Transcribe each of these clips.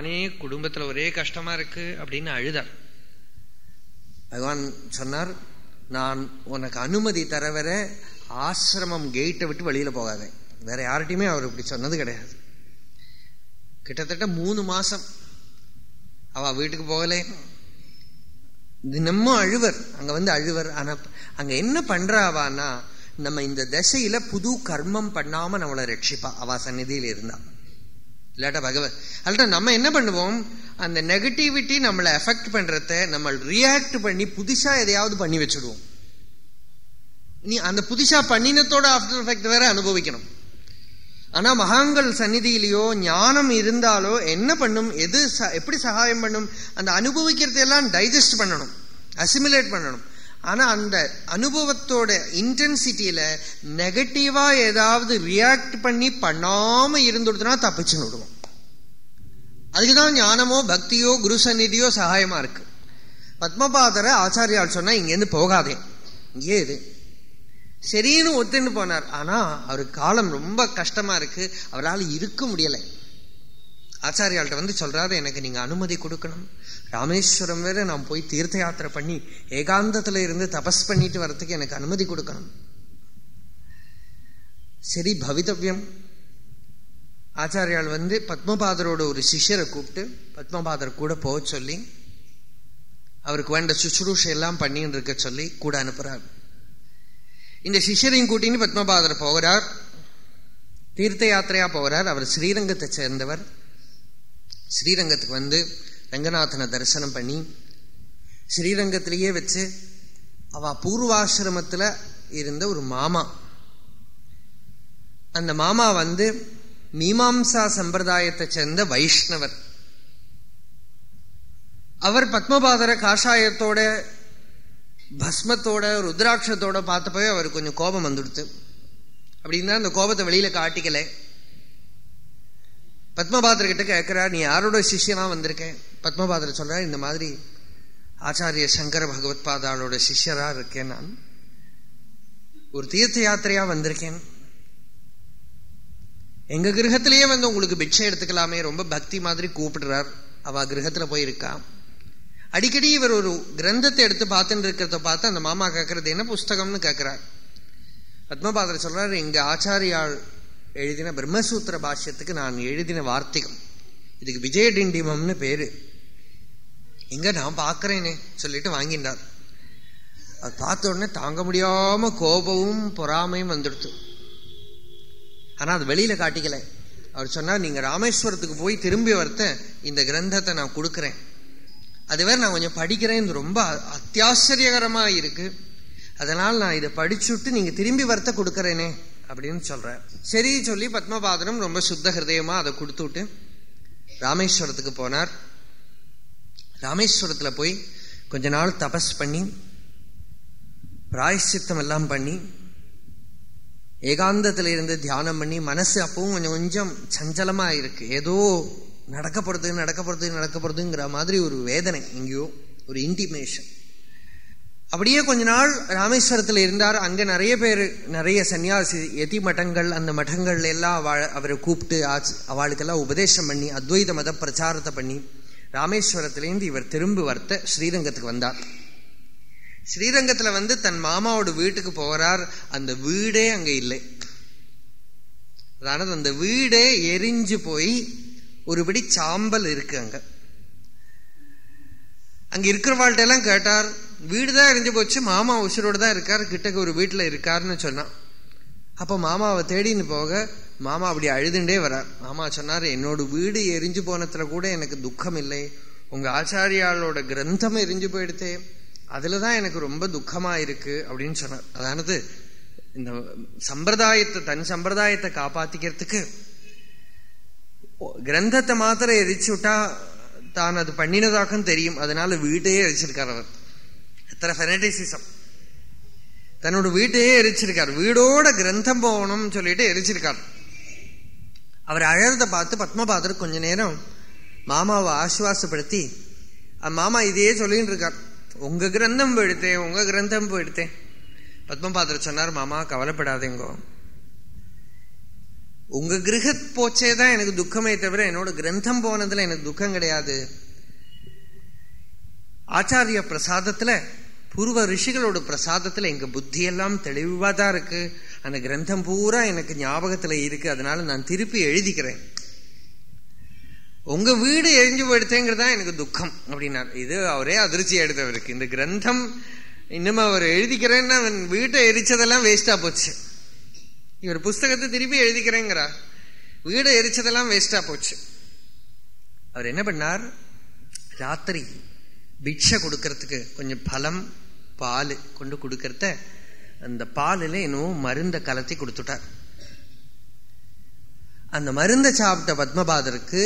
நானே குடும்பத்துல ஒரே கஷ்டமா இருக்கு அப்படின்னு அழுதார். பகவான் சொன்னார் நான் உனக்கு அனுமதி தர வர ஆசிரமம் கேட்டை விட்டு வெளியில போகாத. வேற யார்கிட்டயுமே அவர் இப்படி சொன்னது கிடையாது. கிட்டத்தட்ட மூணு மாசம் அவ வீட்டுக்கு போகலை. தினமும் அழுவர் அங்க வந்து அழுவர். ஆனா அங்க என்ன பண்றாவான்னா நம்ம இந்த திசையில புது கர்மம் பண்ணாம நம்மளை ரட்சிப்பா. அவ சந்நிதியில் இருந்தா. இல்லாட்டா பகவத். அல்லட்டா நம்ம என்ன பண்ணுவோம்? அந்த நெகட்டிவிட்டி நம்மளை எஃபெக்ட் பண்றத நம்ம ரியாக்ட் பண்ணி புதுசா எதையாவது பண்ணி வச்சுடுவோம். நீ அந்த புதுசா பண்ணினத்தோட ஆஃப்டர் எஃபெக்ட் வேற அனுபவிக்கணும். ஆனா மகாங்கள் சந்நிதியிலேயோ ஞானம் இருந்தாலோ என்ன பண்ணும்? எது எப்படி சகாயம் பண்ணும்? அந்த அனுபவிக்கிறதையெல்லாம் டைஜஸ்ட் பண்ணணும். அசிமுலேட் பண்ணணும். ஆனா அந்த அனுபவத்தோட இன்டென்சிட்டியில நெகட்டிவா ஏதாவது ரியாக்ட் பண்ணி பண்ணாம இருந்துடுதுன்னா தப்பிச்சு விடுவோம். அதுக்குதான் ஞானமோ பக்தியோ குரு சந்நிதியோ சகாயமா இருக்கு. பத்மபாதரை ஆச்சாரியால் சொன்னா இங்கேருந்து போகாதே. இங்கே இது சரின்னு ஒத்துன்னு போனார். ஆனா அவருக்கு காலம் ரொம்ப கஷ்டமா இருக்கு. அவரால் இருக்க முடியலை. ஆச்சாரியால்கிட்ட வந்து சொல்றாரு எனக்கு நீங்க அனுமதி கொடுக்கணும். ராமேஸ்வரம் வேற நான் போய் தீர்த்த யாத்திரை பண்ணி ஏகாந்தத்துல இருந்து தபஸ் பண்ணிட்டு வர்றதுக்கு எனக்கு அனுமதி கொடுக்கணும். சரி பவிதவியம். ஆச்சாரியால் வந்து பத்மபாதரோட ஒரு சிஷ்யரை கூப்பிட்டு பத்மபாதர் கூட போக சொல்லி அவருக்கு வேண்ட சுசுரூஷை எல்லாம் பண்ணின்னு இருக்க சொல்லி கூட அனுப்புறார். இந்த சிஷ்யரையும் கூட்டின்னு பத்மபாதர் போகிறார். தீர்த்த யாத்திரையா போகிறார். அவர் ஸ்ரீரங்கத்தை சேர்ந்தவர். ஸ்ரீரங்கத்துக்கு வந்து ரங்கநாதனை தரிசனம் பண்ணி ஸ்ரீரங்கத்திலேயே வச்சு அவ பூர்வாசிரமத்தில் இருந்த ஒரு மாமா. அந்த மாமா வந்து மீமாம்சா சம்பிரதாயத்தை சேர்ந்த வைஷ்ணவர். அவர் பத்மபாதர காஷாயத்தோட பஸ்மத்தோட ருத்ராட்சத்தோட பார்த்தப்பவே அவர் கொஞ்சம் கோபம் வந்துடுத்து. அப்படின்னா அந்த கோபத்தை வெளியில காட்டிக்கல. பத்மபாதர்கிட்ட கிட்ட நீ யாரோட சிஷியனா வந்திருக்கேன் பத்மபாதர் சொல்றா இந்த மாதிரி ஆச்சாரிய சங்கர பகவத் பாதாளோட சிஷ்யரா இருக்கேன் நான். ஒரு தீர்த்த யாத்திரையா வந்திருக்கேன். எங்க கிரகத்திலேயே வந்து உங்களுக்கு பிட்சை எடுத்துக்கலாமே ரொம்ப பக்தி மாதிரி கூப்பிடுறார். அவ கிரகத்துல போயிருக்கா. அடிக்கடி இவர் ஒரு கிரந்தத்தை எடுத்து பார்த்துட்டு இருக்கிறத பார்த்து அந்த மாமா கேட்கறது என்ன புஸ்தகம்னு? கேட்கிறார் பத்மபாதர் சொல்றாரு எங்க ஆச்சாரியால் எழுதின பிரம்மசூத்திர பாஷ்யத்துக்கு நான் எழுதின வார்த்திகம் இதுக்கு விஜய டிண்டிமம்னு பேரு. எங்க நான் பார்க்கறேனே சொல்லிட்டு வாங்கிட்டார் அது பார்த்த உடனே தாங்க முடியாம கோபமும் பொறாமையும் வந்துடுத்து. ஆனால் அது வெளியில் காட்டிக்கல. அவர் சொன்னார் நீங்கள் ராமேஸ்வரத்துக்கு போய் திரும்பி வரத்த இந்த கிரந்தத்தை நான் கொடுக்குறேன். அது வேறு நான் கொஞ்சம் படிக்கிறேன் ரொம்ப அத்தியாச்சரியகரமாக இருக்குது அதனால் நான் இதை படிச்சுட்டு நீங்கள் திரும்பி வரத்த கொடுக்குறேனே அப்படின்னு சொல்கிறேன் சரி சொல்லி பத்மபாதனம் ரொம்ப சுத்த ஹிருதயமாக அதை கொடுத்துட்டு ராமேஸ்வரத்துக்கு போனார். ராமேஸ்வரத்தில் போய் கொஞ்ச நாள் தபஸ் பண்ணி பிராயசித்தம் எல்லாம் பண்ணி ஏகாந்தத்தில் இருந்து தியானம் பண்ணி மனசு அப்பவும் கொஞ்சம் கொஞ்சம் சஞ்சலமாக இருக்கு ஏதோ நடக்க போறது நடக்க போகிறது நடக்க போகிறதுங்கிற மாதிரி ஒரு வேதனை எங்கேயோ ஒரு இன்டிமேஷன் அப்படியே கொஞ்ச நாள் ராமேஸ்வரத்தில் இருந்தார். அங்கே நிறைய பேர் நிறைய சன்னியாசி எதி மட்டங்கள் அந்த மட்டங்கள் எல்லாம் அவரை கூப்பிட்டு அவளுக்கெல்லாம் உபதேசம் பண்ணி அத்வைத மத பிரச்சாரத்தை பண்ணி ராமேஸ்வரத்திலேருந்து இவர் திரும்பி வரத்த ஸ்ரீரங்கத்துக்கு வந்தார். ஸ்ரீரங்கத்துல வந்து தன் மாமாவோட வீட்டுக்கு போகிறார் அந்த வீடே அங்க இல்லை. அதனால அந்த வீடே எரிஞ்சு போய் ஒருபடி சாம்பல் இருக்கு அங்க. அங்க இருக்கிறவாள்கிட்ட எல்லாம் கேட்டார் வீடு தான் எரிஞ்சு போச்சு மாமா உசுரோடு தான் இருக்கார் கிட்டக்கு ஒரு வீட்டுல இருக்காருன்னு சொன்னான். அப்ப மாமாவை தேடின்னு போக மாமா அப்படி அழுதுண்டே வரார். மாமா சொன்னார் என்னோட வீடு எரிஞ்சு போனதுல கூட எனக்கு துக்கம் இல்லை உங்க ஆச்சாரியாளோட கிரந்தம் எரிஞ்சு அதில் அதுலதான் எனக்கு ரொம்ப துக்கமா இருக்கு அப்படின்னு சொன்னார். அதானது? இந்த சம்பிரதாயத்தை தன் சம்பிரதாயத்தை காப்பாத்திக்கிறதுக்கு கிரந்தத்தை மாத்திரம் எரிச்சு விட்டா தான் அது பண்ணினதாக்கும் தெரியும். அதனால வீட்டையே எரிச்சிருக்கார் அவர். எத்தனை ஃபெனடிசிசம் தன்னோட வீட்டையே எரிச்சிருக்கார். வீடோட கிரந்தம் போகணும்னு சொல்லிட்டு எரிச்சிருக்கார். அவர் அழகத்தை பார்த்து பத்மபாதர் கொஞ்ச நேரம் மாமாவை ஆசுவாசப்படுத்தி மாமா இதையே சொல்லிட்டு இருக்கார். உங்க கிரந்தம் போயிடுத்தேன் உங்க கிரந்தம் போயிடுத்தேன் பத்மபாதர் சொன்னார் மாமா கவலைப்படாதேங்கோ. உங்க கிரகத் போச்சே தான் எனக்கு துக்கமே தவிர என்னோட கிரந்தம் போனதுல எனக்கு துக்கம் கிடையாது. ஆச்சாரிய பிரசாதத்துல பூர்வ ரிஷிகளோட பிரசாதத்துல எங்க புத்தி எல்லாம் தெளிவா தான் இருக்கு. அந்த கிரந்தம் பூரா எனக்கு ஞாபகத்துல இருக்கு. அதனால நான் திருப்பி எழுதிக்கிறேன். உங்க வீடு எரிஞ்சு போயிடுத்தேங்கிறது தான் எனக்கு துக்கம் அப்படின்னார். இது அவரே அதிர்ச்சி எடுத்தவருக்கு. இந்த கிரந்தம் இன்னும் அவர் எழுதிக்கிறேன்னு அவன் வீட்டை எரிச்சதெல்லாம் வேஸ்டா போச்சு. இவர் புஸ்தகத்தை திருப்பி எழுதிக்கிறேங்கிறார். வீடை எரிச்சதெல்லாம் வேஸ்டா போச்சு. அவர் என்ன பண்ணார்? ராத்திரி பிக்ஷை கொடுக்கறதுக்கு கொஞ்சம் பலம் பால் கொண்டு கொடுக்கறத அந்த பாலில் இன்னும் மருந்தை கலத்தி கொடுத்துட்டார். அந்த மருந்தை சாப்பிட்ட பத்மபாதருக்கு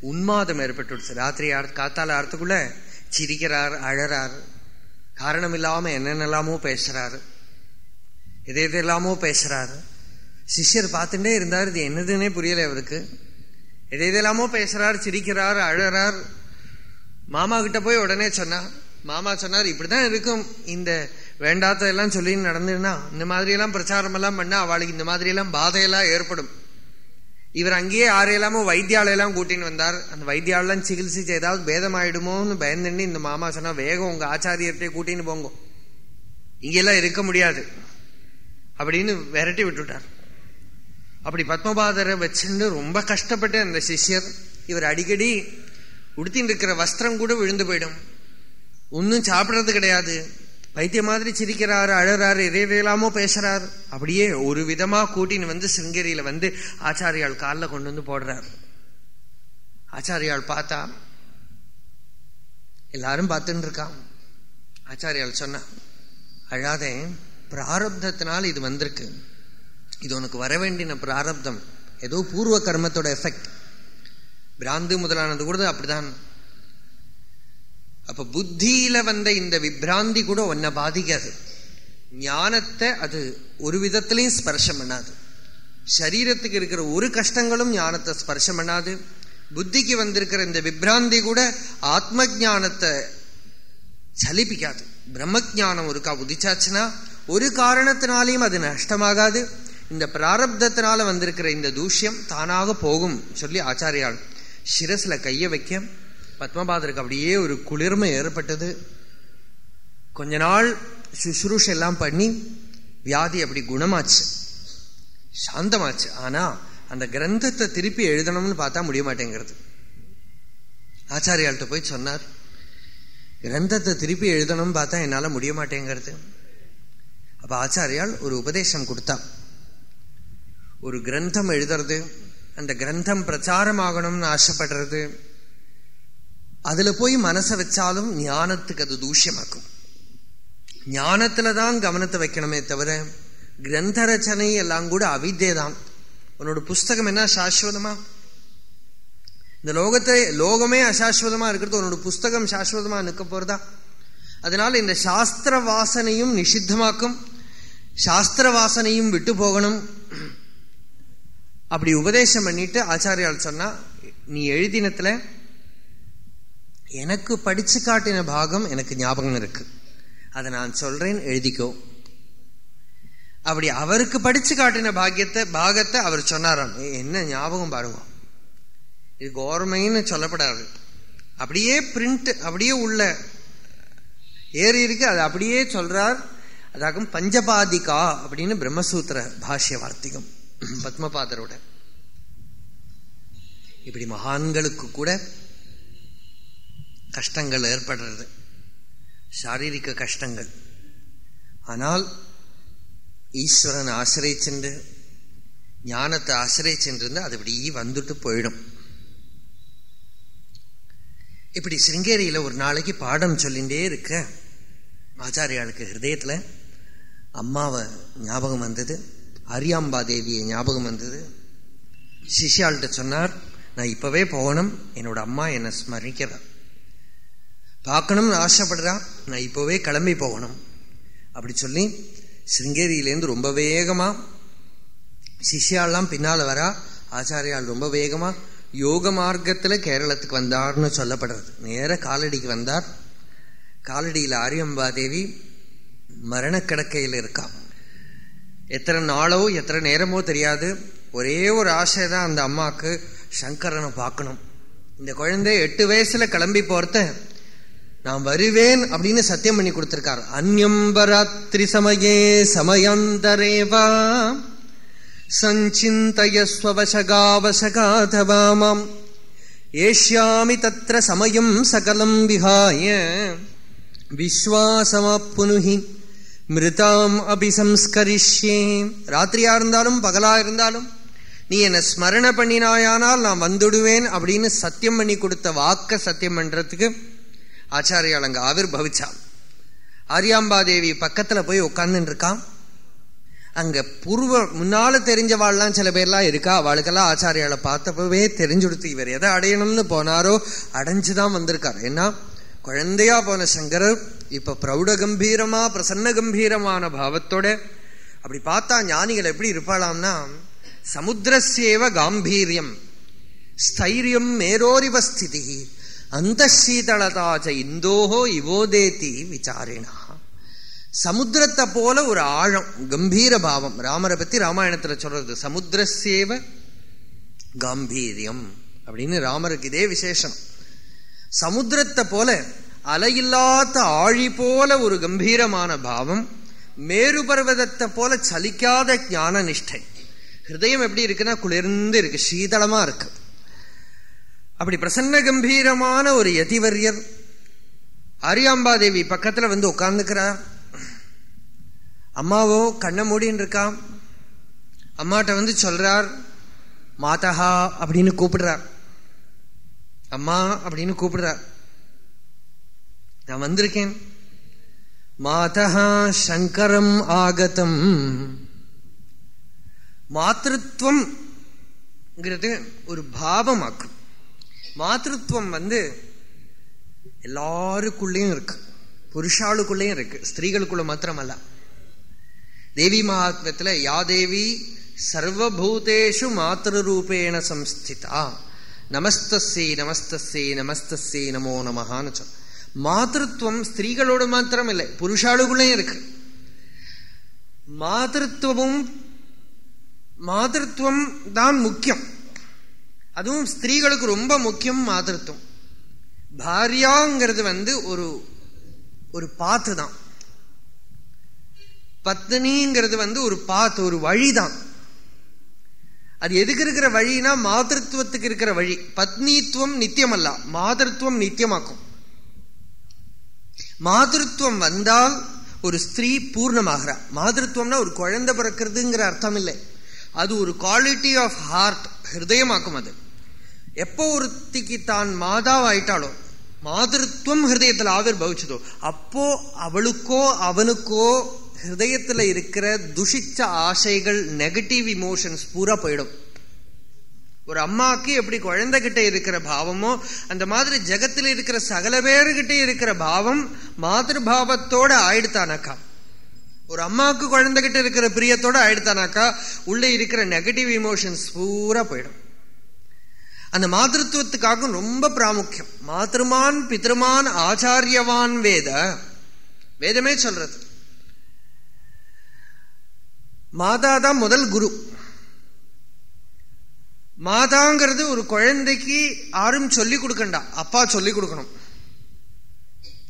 உன்மாதம் ஏற்பட்டுடுச்சு ராத்திரி காத்தால ஆறத்துக்குள்ள சிரிக்கிறார் அழறார். காரணம் இல்லாம என்னென்னலாமோ பேசுறாரு. எது எதெல்லாமோ பேசுறாரு. சிஷ்யர் பார்த்துட்டே இருந்தார் இது என்னதுன்னே புரியல அவருக்கு எது எதெல்லாமோ பேசுறார் சிரிக்கிறார் அழறார். மாமா கிட்ட போய் உடனே சொன்னார் மாமா சொன்னார் இப்படிதான் இருக்கும். இந்த வேண்டாத்தெல்லாம் சொல்லி நடந்துன்னா இந்த மாதிரி எல்லாம் பிரச்சாரம் எல்லாம் பண்ணா அவளுக்கு இந்த மாதிரி எல்லாம் பாதையெல்லாம் ஏற்படும். இவர் அங்கேயே ஆறையெல்லாமோ வைத்தியாலயெல்லாம் கூட்டின்னு வந்தார். அந்த வைத்தியாலெல்லாம் சிகிச்சை ஏதாவது பேதமாயிடுமோன்னு பயந்துன்னு இந்த மாமா சொன்னா வேகம் உங்க ஆச்சாரியர்கிட்டே கூட்டின்னு போங்க. இங்கெல்லாம் இருக்க முடியாது. அப்படின்னு விரட்டி விட்டுட்டார். அப்படி பத்மபாதரை வச்சுன்னு ரொம்ப கஷ்டப்பட்டு அந்த சிஷ்யர் இவர் அடிக்கடி உடுத்தின்னு இருக்கிற வஸ்திரம் கூட விழுந்து போயிடும். ஒன்றும் சாப்பிட்றது கிடையாது. வைத்திய மாதிரி சிரிக்கிறாரு அழறாரு எதையெல்லாமோ பேசுறாரு. அப்படியே ஒரு விதமா கூட்டின்னு வந்து சிங்கேரியில வந்து ஆச்சாரியால் காலில் கொண்டு வந்து போடுறார். ஆச்சாரியால் பார்த்தா எல்லாரும் பார்த்துட்டு இருக்கான். ஆச்சாரியால் சொன்னா அழாதே பிராரப்தத்தினால் இது வந்திருக்கு. இது உனக்கு வர வேண்டின பிராரப்தம். ஏதோ பூர்வ கர்மத்தோட எஃபெக்ட் பிராந்து முதலானது கூட அப்படிதான். அப்ப புத்தியில வந்த இந்த விப்ராந்தி கூட ஒன்ன பாதிக்காது. ஞானத்தை அது ஒரு விதத்திலையும் ஸ்பர்ஷம் பண்ணாது. சரீரத்துக்கு இருக்கிற ஒரு கஷ்டங்களும் ஞானத்தை ஸ்பர்ஷம் பண்ணாது. புத்திக்கு வந்திருக்கிற இந்த விப்ராந்தி கூட ஆத்ம ஜானத்தை சலிப்பிக்காது. பிரம்ம ஜானம் ஒருக்கா உதிச்சாச்சுன்னா ஒரு காரணத்தினாலையும் அது நஷ்டமாகாது. இந்த பிராரப்தத்தினால வந்திருக்கிற இந்த தூஷ்யம் தானாக போகும் சொல்லி ஆச்சாரியால் சிரஸ்ல கைய வைக்க பத்மபாதருக்கு அப்படியே ஒரு குளிர்மை ஏற்பட்டது. கொஞ்ச நாள் சுசுரூஷ எல்லாம் பண்ணி வியாதி அப்படி குணமாச்சு. சாந்தமாச்சு. ஆனா அந்த கிரந்தத்தை திருப்பி எழுதணும்னு பார்த்தா முடிய மாட்டேங்கிறது. ஆச்சாரியால்கிட்ட போய் சொன்னார் கிரந்தத்தை திருப்பி எழுதணும்னு பார்த்தா என்னால முடிய மாட்டேங்கிறது. அப்போ ஆச்சாரியால் ஒரு உபதேசம் கொடுத்தா ஒரு கிரந்தம் எழுதுறது அந்த கிரந்தம் பிரச்சாரமாகணும்னு ஆசைப்படுறது அதுல போய் மனசை வச்சாலும் ஞானத்துக்கு அது தூஷ்யமாக்கும். ஞானத்துல தான் கவனத்தை வைக்கணுமே தவிர கிரந்த ரச்சனை எல்லாம் கூட அவித்தே தான். உன்னோட புஸ்தகம் என்ன சாஸ்வதமா? இந்த லோகத்தை லோகமே அசாஸ்வதமா இருக்கிறது உன்னோட புஸ்தகம் சாஸ்வதமா நிற்க போறதா? அதனால இந்த சாஸ்திர வாசனையும் நிஷித்தமாக்கும் சாஸ்திர வாசனையும் விட்டு போகணும். அப்படி உபதேசம் பண்ணிட்டு ஆச்சாரியால் சொன்னா நீ எழுதினத்துல எனக்கு படிச்சு காட்டின பாகம் எனக்கு ஞாபகம் இருக்கு. அதை நான் சொல்றேன் எழுதிக்கோ. அப்படி அவருக்கு படிச்சு காட்டின பாக்கியத்தை பாகத்தை அவர் சொன்னாராம். என்ன ஞாபகம் பாருங்க. இது கோர்மைன்னு சொல்லப்படாது. அப்படியே பிரிண்ட் அப்படியே உள்ள ஏறி இருக்கு. அது அப்படியே சொல்றார். அதாகும் பஞ்சபாதிகா அப்படின்னு பிரம்மசூத்திர பாஷ்ய வார்த்திகம் பத்மபாதரோட. இப்படி மகான்களுக்கு கூட கஷ்டங்கள் ஏற்படுறது. சாரீரிக கஷ்டங்கள். ஆனால் ஈஸ்வரன் ஆசிரியச்சென்று ஞானத்தை ஆசிரியச்சென்று அது இப்படி வந்துட்டு போயிடும். இப்படி சிங்கேரியில் ஒரு நாளைக்கு பாடம் சொல்லிகிட்டே இருக்க. ஆச்சாரியாளுக்கு ஹிருதயத்தில் அம்மாவை ஞாபகம் வந்தது அரியாம்பா தேவியை ஞாபகம் வந்தது. சிஷ்யாள்கிட்ட சொன்னார் நான் இப்போவே போகணும் என்னோட அம்மா என்னை ஸ்மரிக்கிறார் பார்க்கணும்னு ஆசைப்படுறா நான் இப்போவே கிளம்பி போகணும். அப்படி சொல்லி சிருங்கேரியிலேருந்து ரொம்ப வேகமாக சிஷ்யாலாம் பின்னால் வரா. ஆச்சாரியால் ரொம்ப வேகமாக யோக மார்க்கத்தில் கேரளத்துக்கு வந்தார்னு சொல்லப்படுறது. நேர காலடிக்கு வந்தார். காலடியில் ஆரியம்பாதேவி மரணக்கிடக்கையில் இருக்கா. எத்தனை நாளோ எத்தனை நேரமோ தெரியாது. ஒரே ஒரு ஆசை தான் அந்த அம்மாவுக்கு சங்கரனை பார்க்கணும். இந்த குழந்தை எட்டு வயசில் கிளம்பி போகிறத நான் வருவேன் அப்படின்னு சத்தியம் பண்ணி கொடுத்திருக்கார். அந்யம்பராத்திரி சமயே சமயந்தரேவா சஞ்சிந்தயஸ்வசகாவசகாதவாமாம் ஏஷ்யாமி தத்திர சமயம் சகலம் விஹாய விஸ்வாசமாப்புனுகி மிருதாம் அபிசம்ஸ்கரிஷ்யே. ராத்திரியா இருந்தாலும் பகலா இருந்தாலும் நீ என்ன ஸ்மரண பண்ணினாயானால் நான் வந்துடுவேன் அப்படின்னு சத்தியம் பண்ணி கொடுத்த வாக்க சத்தியம் பண்றதுக்கு ஆச்சாரியால் அங்கே ஆவிர் பவிச்சான் ஆரியாம்பாதேவி பக்கத்தில் போய் உட்கார்ந்துட்டு அங்கே பூர்வ முன்னால் தெரிஞ்சவாள்லாம் சில பேர்லாம் இருக்கா? அவளுக்கெல்லாம் ஆச்சாரியால பார்த்தப்பவே தெரிஞ்சுடுத்து இவர் எதை அடையணும்னு போனாரோ அடைஞ்சு தான் வந்திருக்கார். ஏன்னா குழந்தையா போன சங்கரர் இப்போ பிரௌட கம்பீரமாக பிரசன்ன கம்பீரமான பாவத்தோட அப்படி பார்த்தா ஞானிகள் எப்படி இருப்பாளாம்னா சமுத்திரசேவ காம்பீரியம் ஸ்தைரியம் மேரோரிவஸ்திதி அந்த சீதளதாச்ச இந்தோஹோ இவோதேதி விசாரிணா. சமுத்திரத்தை போல ஒரு ஆழம் கம்பீர பாவம். ராமரை பத்தி ராமாயணத்துல சொல்றது சமுத்திரசேவ காம்பீரியம். அப்படின்னு ராமருக்கு இதே விசேஷம். சமுத்திரத்தை போல அலையில்லாத ஆழி போல ஒரு கம்பீரமான பாவம் மேரு பர்வதத்தை போல சலிக்காத ஞான நிஷ்டை ஹிருதயம் எப்படி இருக்குன்னா குளிர்ந்து இருக்கு சீதளமா இருக்கு. அப்படி பிரசன்ன கம்பீரமான ஒரு யதிவரியர் ஆரியாம்பாதேவி பக்கத்தில் வந்து உட்கார்ந்துக்கிறார். அம்மாவோ கண்ணை மூடின்னு இருக்கான் அம்மாட்ட வந்து சொல்றார் மாதஹா அப்படின்னு கூப்பிடுறார். அம்மா அப்படின்னு கூப்பிடுறார். நான் வந்திருக்கேன். மாதஹா சங்கரம் ஆகதம். மாத்திருத்துவம் ஒரு பாவமாக்கும். மாத்திருத்துவம் வந்து எல்லாருக்குள்ளேயும் இருக்கு. புருஷாளுக்குள்ளேயும் இருக்கு. ஸ்திரீகளுக்குள்ள மாத்திரமல்ல. தேவி மகாத்மத்துல யாதேவி சர்வபூதேஷு மாத்திருரூபேண சம்ஸ்திதா. நமஸ்தஸ்ஸே நமஸ்தஸ்ஸே நமஸ்தஸ்ஸே நமோ நமஹான்னு சொல். மாதத்துவம் ஸ்திரீகளோடு மாத்திரம் இல்லை புருஷாளுக்குள்ளேயும் இருக்கு. மாதத்துவமும் மாதத்துவம் தான் முக்கியம். அதுவும் ஸ்திரீகளுக்கு ரொம்ப முக்கியம் மாதிருத்துவம் பாரியாங்கிறது வந்து ஒரு ஒரு பாத்து தான். பத்னிங்கிறது வந்து ஒரு பாத்து ஒரு வழி தான். அது எதுக்கு இருக்கிற வழினா மாதிருத்துவத்துக்கு இருக்கிற வழி. பத்னித்துவம் நித்தியம் அல்ல மாதிருத்துவம் நித்தியமாக்கும். மாதிருத்துவம் வந்தால் ஒரு ஸ்திரீ பூர்ணமாகிறார். மாதிருத்துவம்னா ஒரு குழந்தை பிறக்கிறதுங்கிற அர்த்தம் இல்லை. அது ஒரு குவாலிட்டி ஆஃப் ஹார்ட் ஹிருதயமாக்கும் அது. எப்போ ஒருத்திக்கு தான் மாதாவாயிட்டாளோ மாதிருத்துவம் ஹிருதயத்தில் ஆவிர் பவிச்சதோ அப்போ அவளுக்கோ அவனுக்கோ ஹிருதயத்துல இருக்கிற துஷிச்ச ஆசைகள் நெகட்டிவ் இமோஷன்ஸ் பூரா போயிடும். ஒரு அம்மாக்கு எப்படி குழந்தைகிட்ட இருக்கிற பாவமோ அந்த மாதிரி ஜகத்தில் இருக்கிற சகல பேர்கிட்ட இருக்கிற பாவம் மாதிருபாவத்தோட ஆயிடுத்தானாக்கா. ஒரு அம்மாவுக்கு குழந்தைகிட்ட இருக்கிற பிரியத்தோட ஆயிடுத்தானாக்கா உள்ளே இருக்கிற நெகட்டிவ் இமோஷன்ஸ் பூரா போயிடும். அந்த மாதத்துவத்துக்காக ரொம்ப பிராமுக்கியம். மாத்திருமான் பித்திருமான் ஆச்சாரியவான் வேத. வேதமே சொல்றது. மாதா தான் முதல் குரு. மாதாங்கிறது ஒரு குழந்தைக்கு யாரும் சொல்லிக் கொடுக்கண்டா. அப்பா சொல்லிக் கொடுக்கணும்.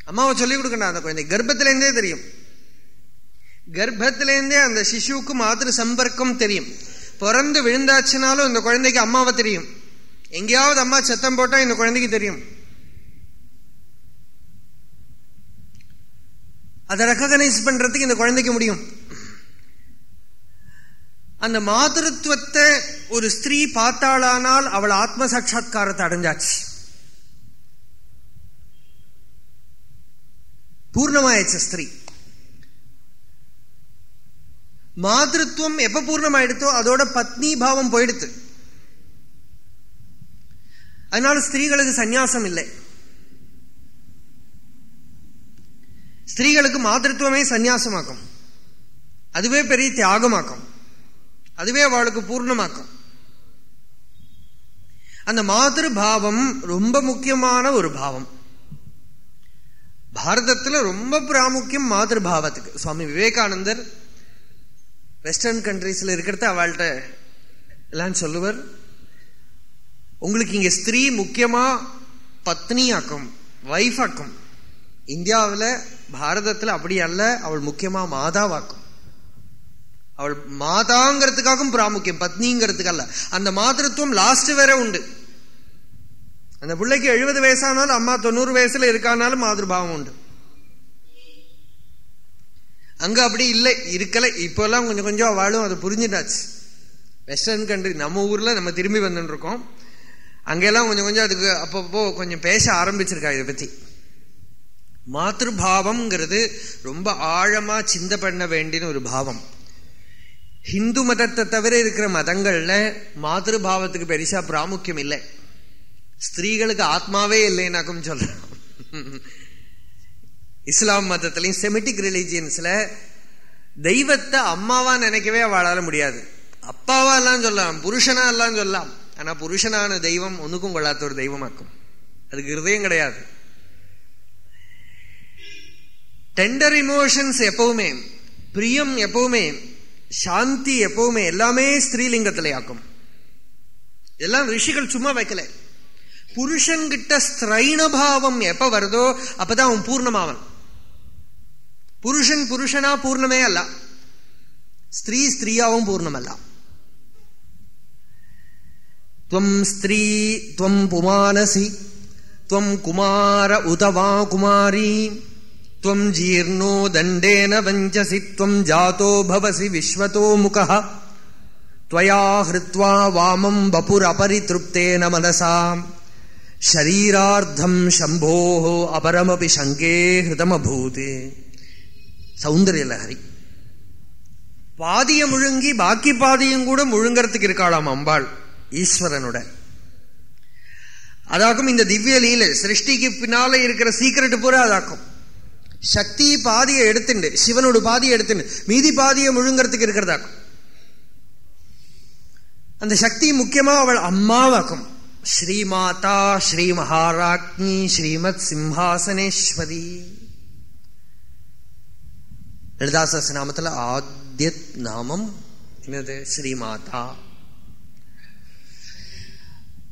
அம்மாவை சொல்லிக் கொடுக்கண்டா அந்த குழந்தை. கர்ப்பத்திலேருந்தே தெரியும். கர்ப்பத்திலேருந்தே அந்த சிசுவுக்கு மாத்திரு சம்பர்க்கம் தெரியும். பிறந்து விழுந்தாச்சுனாலும் இந்த குழந்தைக்கு அம்மாவை தெரியும். எங்கேயாவது அம்மா சத்தம் போட்டா இந்த குழந்தைக்கு தெரியும். அதை ரெக்கக்னைஸ் பண்றதுக்கு இந்த குழந்தைக்கு முடியும். அந்த மாதிருத்துவத்தை ஒரு ஸ்திரீ பார்த்தாளானால் அவள் ஆத்ம சாட்சா்காரத்தை அடைஞ்சாச்சு. பூர்ணமாயிடுச்சு ஸ்திரீ. மாதிருத்துவம் எப்ப பூர்ணமாயிடுத்தோ அதோட பத்னி பாவம் போயிடுது அதனால ஸ்திரீகளுக்கு சந்நியாசம் இல்லை. ஸ்திரீகளுக்கு மாதத்துவமே சந்நியாசமாக்கும். அதுவே பெரிய தியாகமாக்கும். அதுவே அவளுக்கு பூர்ணமாக்கும். அந்த மாதிரி பாவம் ரொம்ப முக்கியமான ஒரு பாவம். பாரதத்துல ரொம்ப பிராமுக்கியம் மாதிருபாவத்துக்கு சுவாமி விவேகானந்தர் வெஸ்டர்ன் கண்ட்ரீஸ்ல இருக்கிறத அவள்கிட்ட எல்லாம் சொல்லுவர். உங்களுக்கு இங்க ஸ்திரீ முக்கியமா பத்னி அக்கம் வைஃப் அக்கம் இந்தியாவில் பாரதத்தில் அப்படி அல்ல அவள் முக்கியமா மாதாவாக்கும். அவள் மாதாங்கிறதுக்காகவும் பிராமுக்கியம் பத்னிங்கிறதுக்கு அல்ல. அந்த மாதத்துவம் லாஸ்ட் வேற உண்டு. அந்த பிள்ளைக்கு எழுபது வயசானாலும் அம்மா தொண்ணூறு வயசுல இருக்கானாலும் மாதிருபாவம் உண்டு. அங்க அப்படி இல்லை இருக்கல. இப்பெல்லாம் கொஞ்சம் கொஞ்சம் வாழும் அது புரிஞ்சுட்டாச்சு. வெஸ்டர்ன் கண்ட்ரி நம்ம ஊர்ல நம்ம திரும்பி வந்துட்டு இருக்கோம். அங்கெல்லாம் கொஞ்சம் கொஞ்சம் அதுக்கு அப்பப்போ கொஞ்சம் பேச ஆரம்பிச்சிருக்கா இதை பத்தி. மாதபாவம்ங்கிறது ரொம்ப ஆழமா சிந்த பண்ண வேண்டின ஒரு பாவம். ஹிந்து மதத்தை தவிர இருக்கிற மதங்கள்ல மாதபாவத்துக்கு பெரிசா பிராமுக்கியம் இல்லை. ஸ்திரீகளுக்கு ஆத்மாவே இல்லைனாக்கும் சொல்றோம் இஸ்லாம் மதத்திலையும் செமிட்டிக் ரிலிஜியன்ஸ்ல தெய்வத்தை அம்மாவா நினைக்கவே வாழால முடியாது. அப்பாவா எல்லாம் சொல்லலாம் புருஷனா எல்லாம் சொல்லலாம். ஆனா புருஷனான தெய்வம் ஒண்ணுக்கும் கொள்ளாத ஒரு தெய்வமாக்கும். அதுக்கு ஹிருதயம் கிடையாது. டெண்டர் இமோஷன்ஸ் எப்பவுமே பிரியம் எப்பவுமே சாந்தி எப்பவுமே எல்லாமே ஸ்திரீலிங்கத்திலே ஆக்கும். எல்லாம் ரிஷிகள் சும்மா வைக்கல. புருஷன் கிட்ட ஸ்திரைணபாவம் எப்ப வருதோ அப்பதான் அவன் பூர்ணமாவன். புருஷன் புருஷனா பூர்ணமே அல்ல. ஸ்திரீ ஸ்திரீயாவும் பூர்ணமல்லாம் त्वं स्त्री त्वं पुमानसि त्वं कुमार उत वा कुमारी त्वं जीर्णो दण्डेन वञ्चसि त्वं जातो भवसि विश्वतो मुखः त्वया हृत्वा वामं वपुरपरितृप्तेन मनसा शरीरार्धं शम्भोः अपरमपि शङ्के हृतमभूते சௌந்தரியலஹரி பாதிய முழுங்கி பாக்கி பாதியும் கூட முழுங்கறதுக்கு இருக்காளாம் அம்பாள் ஈஸ்வரனோட அதாக்கும் இந்த திவ்ய லீல சிருஷ்டிக்கு பின்னால இருக்கிற சீக்கிரட் பூரா அதாக்கும். சக்தி பாதியை எடுத்துண்டு சிவனோட பாதியை எடுத்துண்டு மீதி பாதியை முழுங்கிறதுக்கு இருக்கிறதாக்கும். அந்த சக்தி முக்கியமா அவள் அம்மாவாக்கும். ஸ்ரீமாதா ஸ்ரீ மகாராக்னி ஸ்ரீமத் சிம்ஹாசனேஸ்வரி. லலிதாசஸ் நாமத்தில் ஆத்திய நாமம் என்னது? ஸ்ரீமாதா.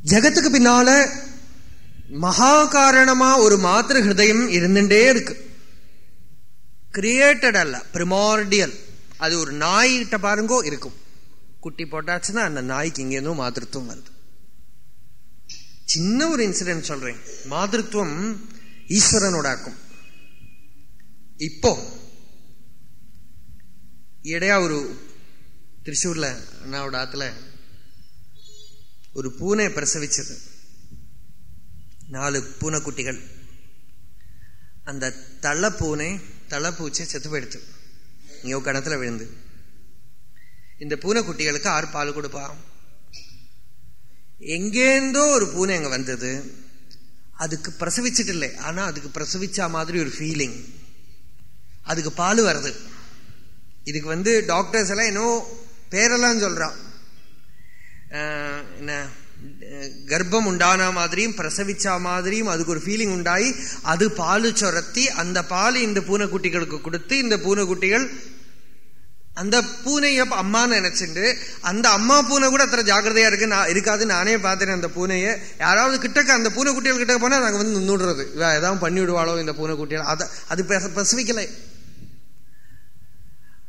ஜகத்துக்கு பின்னால மகா காரணமா ஒரு மாத்திரு ஹிருதயம் இருந்துட்டே இருக்கு. கிரியேட்டட் அல்ல பிரிமார்டியல் அது ஒரு நாய்கிட்ட பாருங்கோ இருக்கும். குட்டி போட்டாச்சுன்னா அந்த நாய்க்கு இங்கேருந்தும் மாத்திருத்துவம் வருது. சின்ன ஒரு இன்சிடென்ட் சொல்றேன். மாதிருத்துவம் ஈஸ்வரனோட ஆக்கும். இப்போ இடையா ஒரு திருச்சூர்ல அண்ணாவோட ஆத்துல ஒரு பூனை பிரசவிச்சது. நாலு பூனைக்குட்டிகள். அந்த தள்ளப்பூனை தள்ளப்பூச்சி செத்து போயிடுத்து எங்கேயோ கணத்தில் விழுந்து. இந்த பூனைக்குட்டிகளுக்கு ஆறு பால் கொடுப்பா எங்கேந்தோ ஒரு பூனை அங்கே வந்தது. அதுக்கு பிரசவிச்சிட்டு இல்லை ஆனால் அதுக்கு பிரசவிச்சா மாதிரி ஒரு ஃபீலிங் அதுக்கு பால் வருது. இதுக்கு வந்து டாக்டர்ஸ் எல்லாம் இன்னும் பேரெல்லாம் சொல்கிறான் என்ன கர்ப்பம் உண்டான மாதிரியும் பிரசவிச்சா மாதிரியும் அதுக்கு ஒரு ஃபீலிங் உண்டாயி அது பால் சொரத்தி அந்த பால் இந்த பூனைக்குட்டிகளுக்கு கொடுத்து இந்த பூனைக்குட்டிகள் அந்த பூனைய அம்மான்னு நினைச்சுட்டு அந்த அம்மா பூனை கூட அத்தனை ஜாக்கிரதையா இருக்கு நான் இருக்காது நானே பார்த்தேன் அந்த பூனையை. யாராவது கிட்டக்க அந்த பூனைக்குட்டிகள் கிட்ட போனா நாங்கள் வந்து நின்றுடுறது இவ ஏதாவது பண்ணி விடுவாளோ இந்த பூனைக்குட்டிகள். அதை அது பிரசவிக்கலை.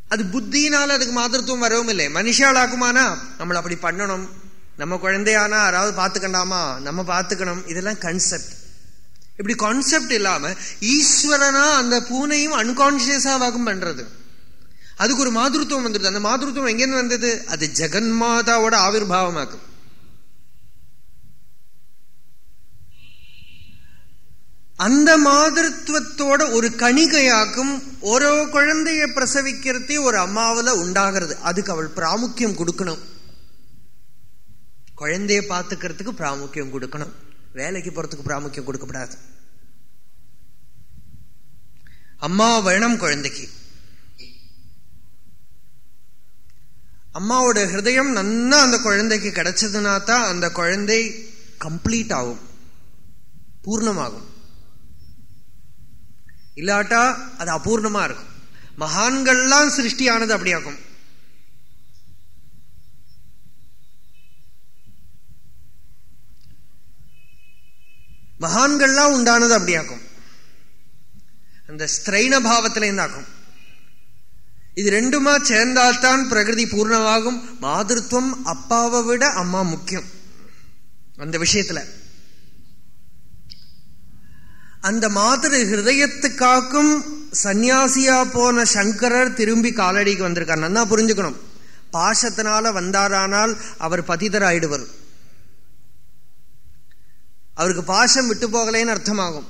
அது புத்தினால அதுக்கு மாதத்துவம் வரவும் இல்லை. மனுஷாளாக்குமானா நம்மளை அப்படி பண்ணணும். நம்ம குழந்தையானா யாராவது பார்த்துக்கண்டாமா? நம்ம பார்த்துக்கணும். இதெல்லாம் கன்செப்ட் இப்படி கான்செப்ட் இல்லாம ஈஸ்வரனா அந்த பூனையும் அன்கான்சியஸாவாகும் பண்றது. அதுக்கு ஒரு மாதிருத்துவம் வந்துடுது. அந்த மாதிருத்துவம் எங்கேருந்து வந்தது? அது ஜெகன்மாதாவோட ஆவிர்வாவமாக்கும். அந்த மாதிருத்துவத்தோட ஒரு கணிகையாக்கும் ஒரு குழந்தைய பிரசவிக்கிறதே ஒரு அம்மாவில உண்டாகிறது. அதுக்கு அவள் பிராமுக்கியம் கொடுக்கணும். குழந்தைய பார்த்துக்கிறதுக்கு பிராமுக்கியம் கொடுக்கணும். வேலைக்கு போறதுக்கு பிராமுக்கியம் கொடுக்கப்படாது. அம்மா வேணும் குழந்தைக்கு. அம்மாவோட ஹிருதயம் நன்னா அந்த குழந்தைக்கு கிடைச்சதுனா தான் அந்த குழந்தை கம்ப்ளீட் ஆகும். பூர்ணமாகும். இல்லாட்டா அது அபூர்ணமா இருக்கும். மகான்கள்லாம் சிருஷ்டியானது அப்படி ஆகும் மகான்கள்லாம் உண்டானது அப்படியாக்கும். அந்த ஸ்திரைன பாவத்திலேருந்து ஆக்கும் இது ரெண்டுமா சேர்ந்தால்தான் பிரகிருதி பூர்ணமாகும். மாதிருத்துவம் அப்பாவை விட அம்மா முக்கியம். அந்த விஷயத்துல. அந்த மாதிரி ஹிருதயத்துக்காக்கும் சந்நியாசியா போன சங்கரர் திரும்பி காலடிக்கு வந்திருக்கார். நன்னா புரிஞ்சுக்கணும். பாசத்தினால வந்தாரானால் அவர் பதிதர் ஆயிடுவர் அவருக்கு பாசம் விட்டு போகலேன்னு அர்த்தமாகும்.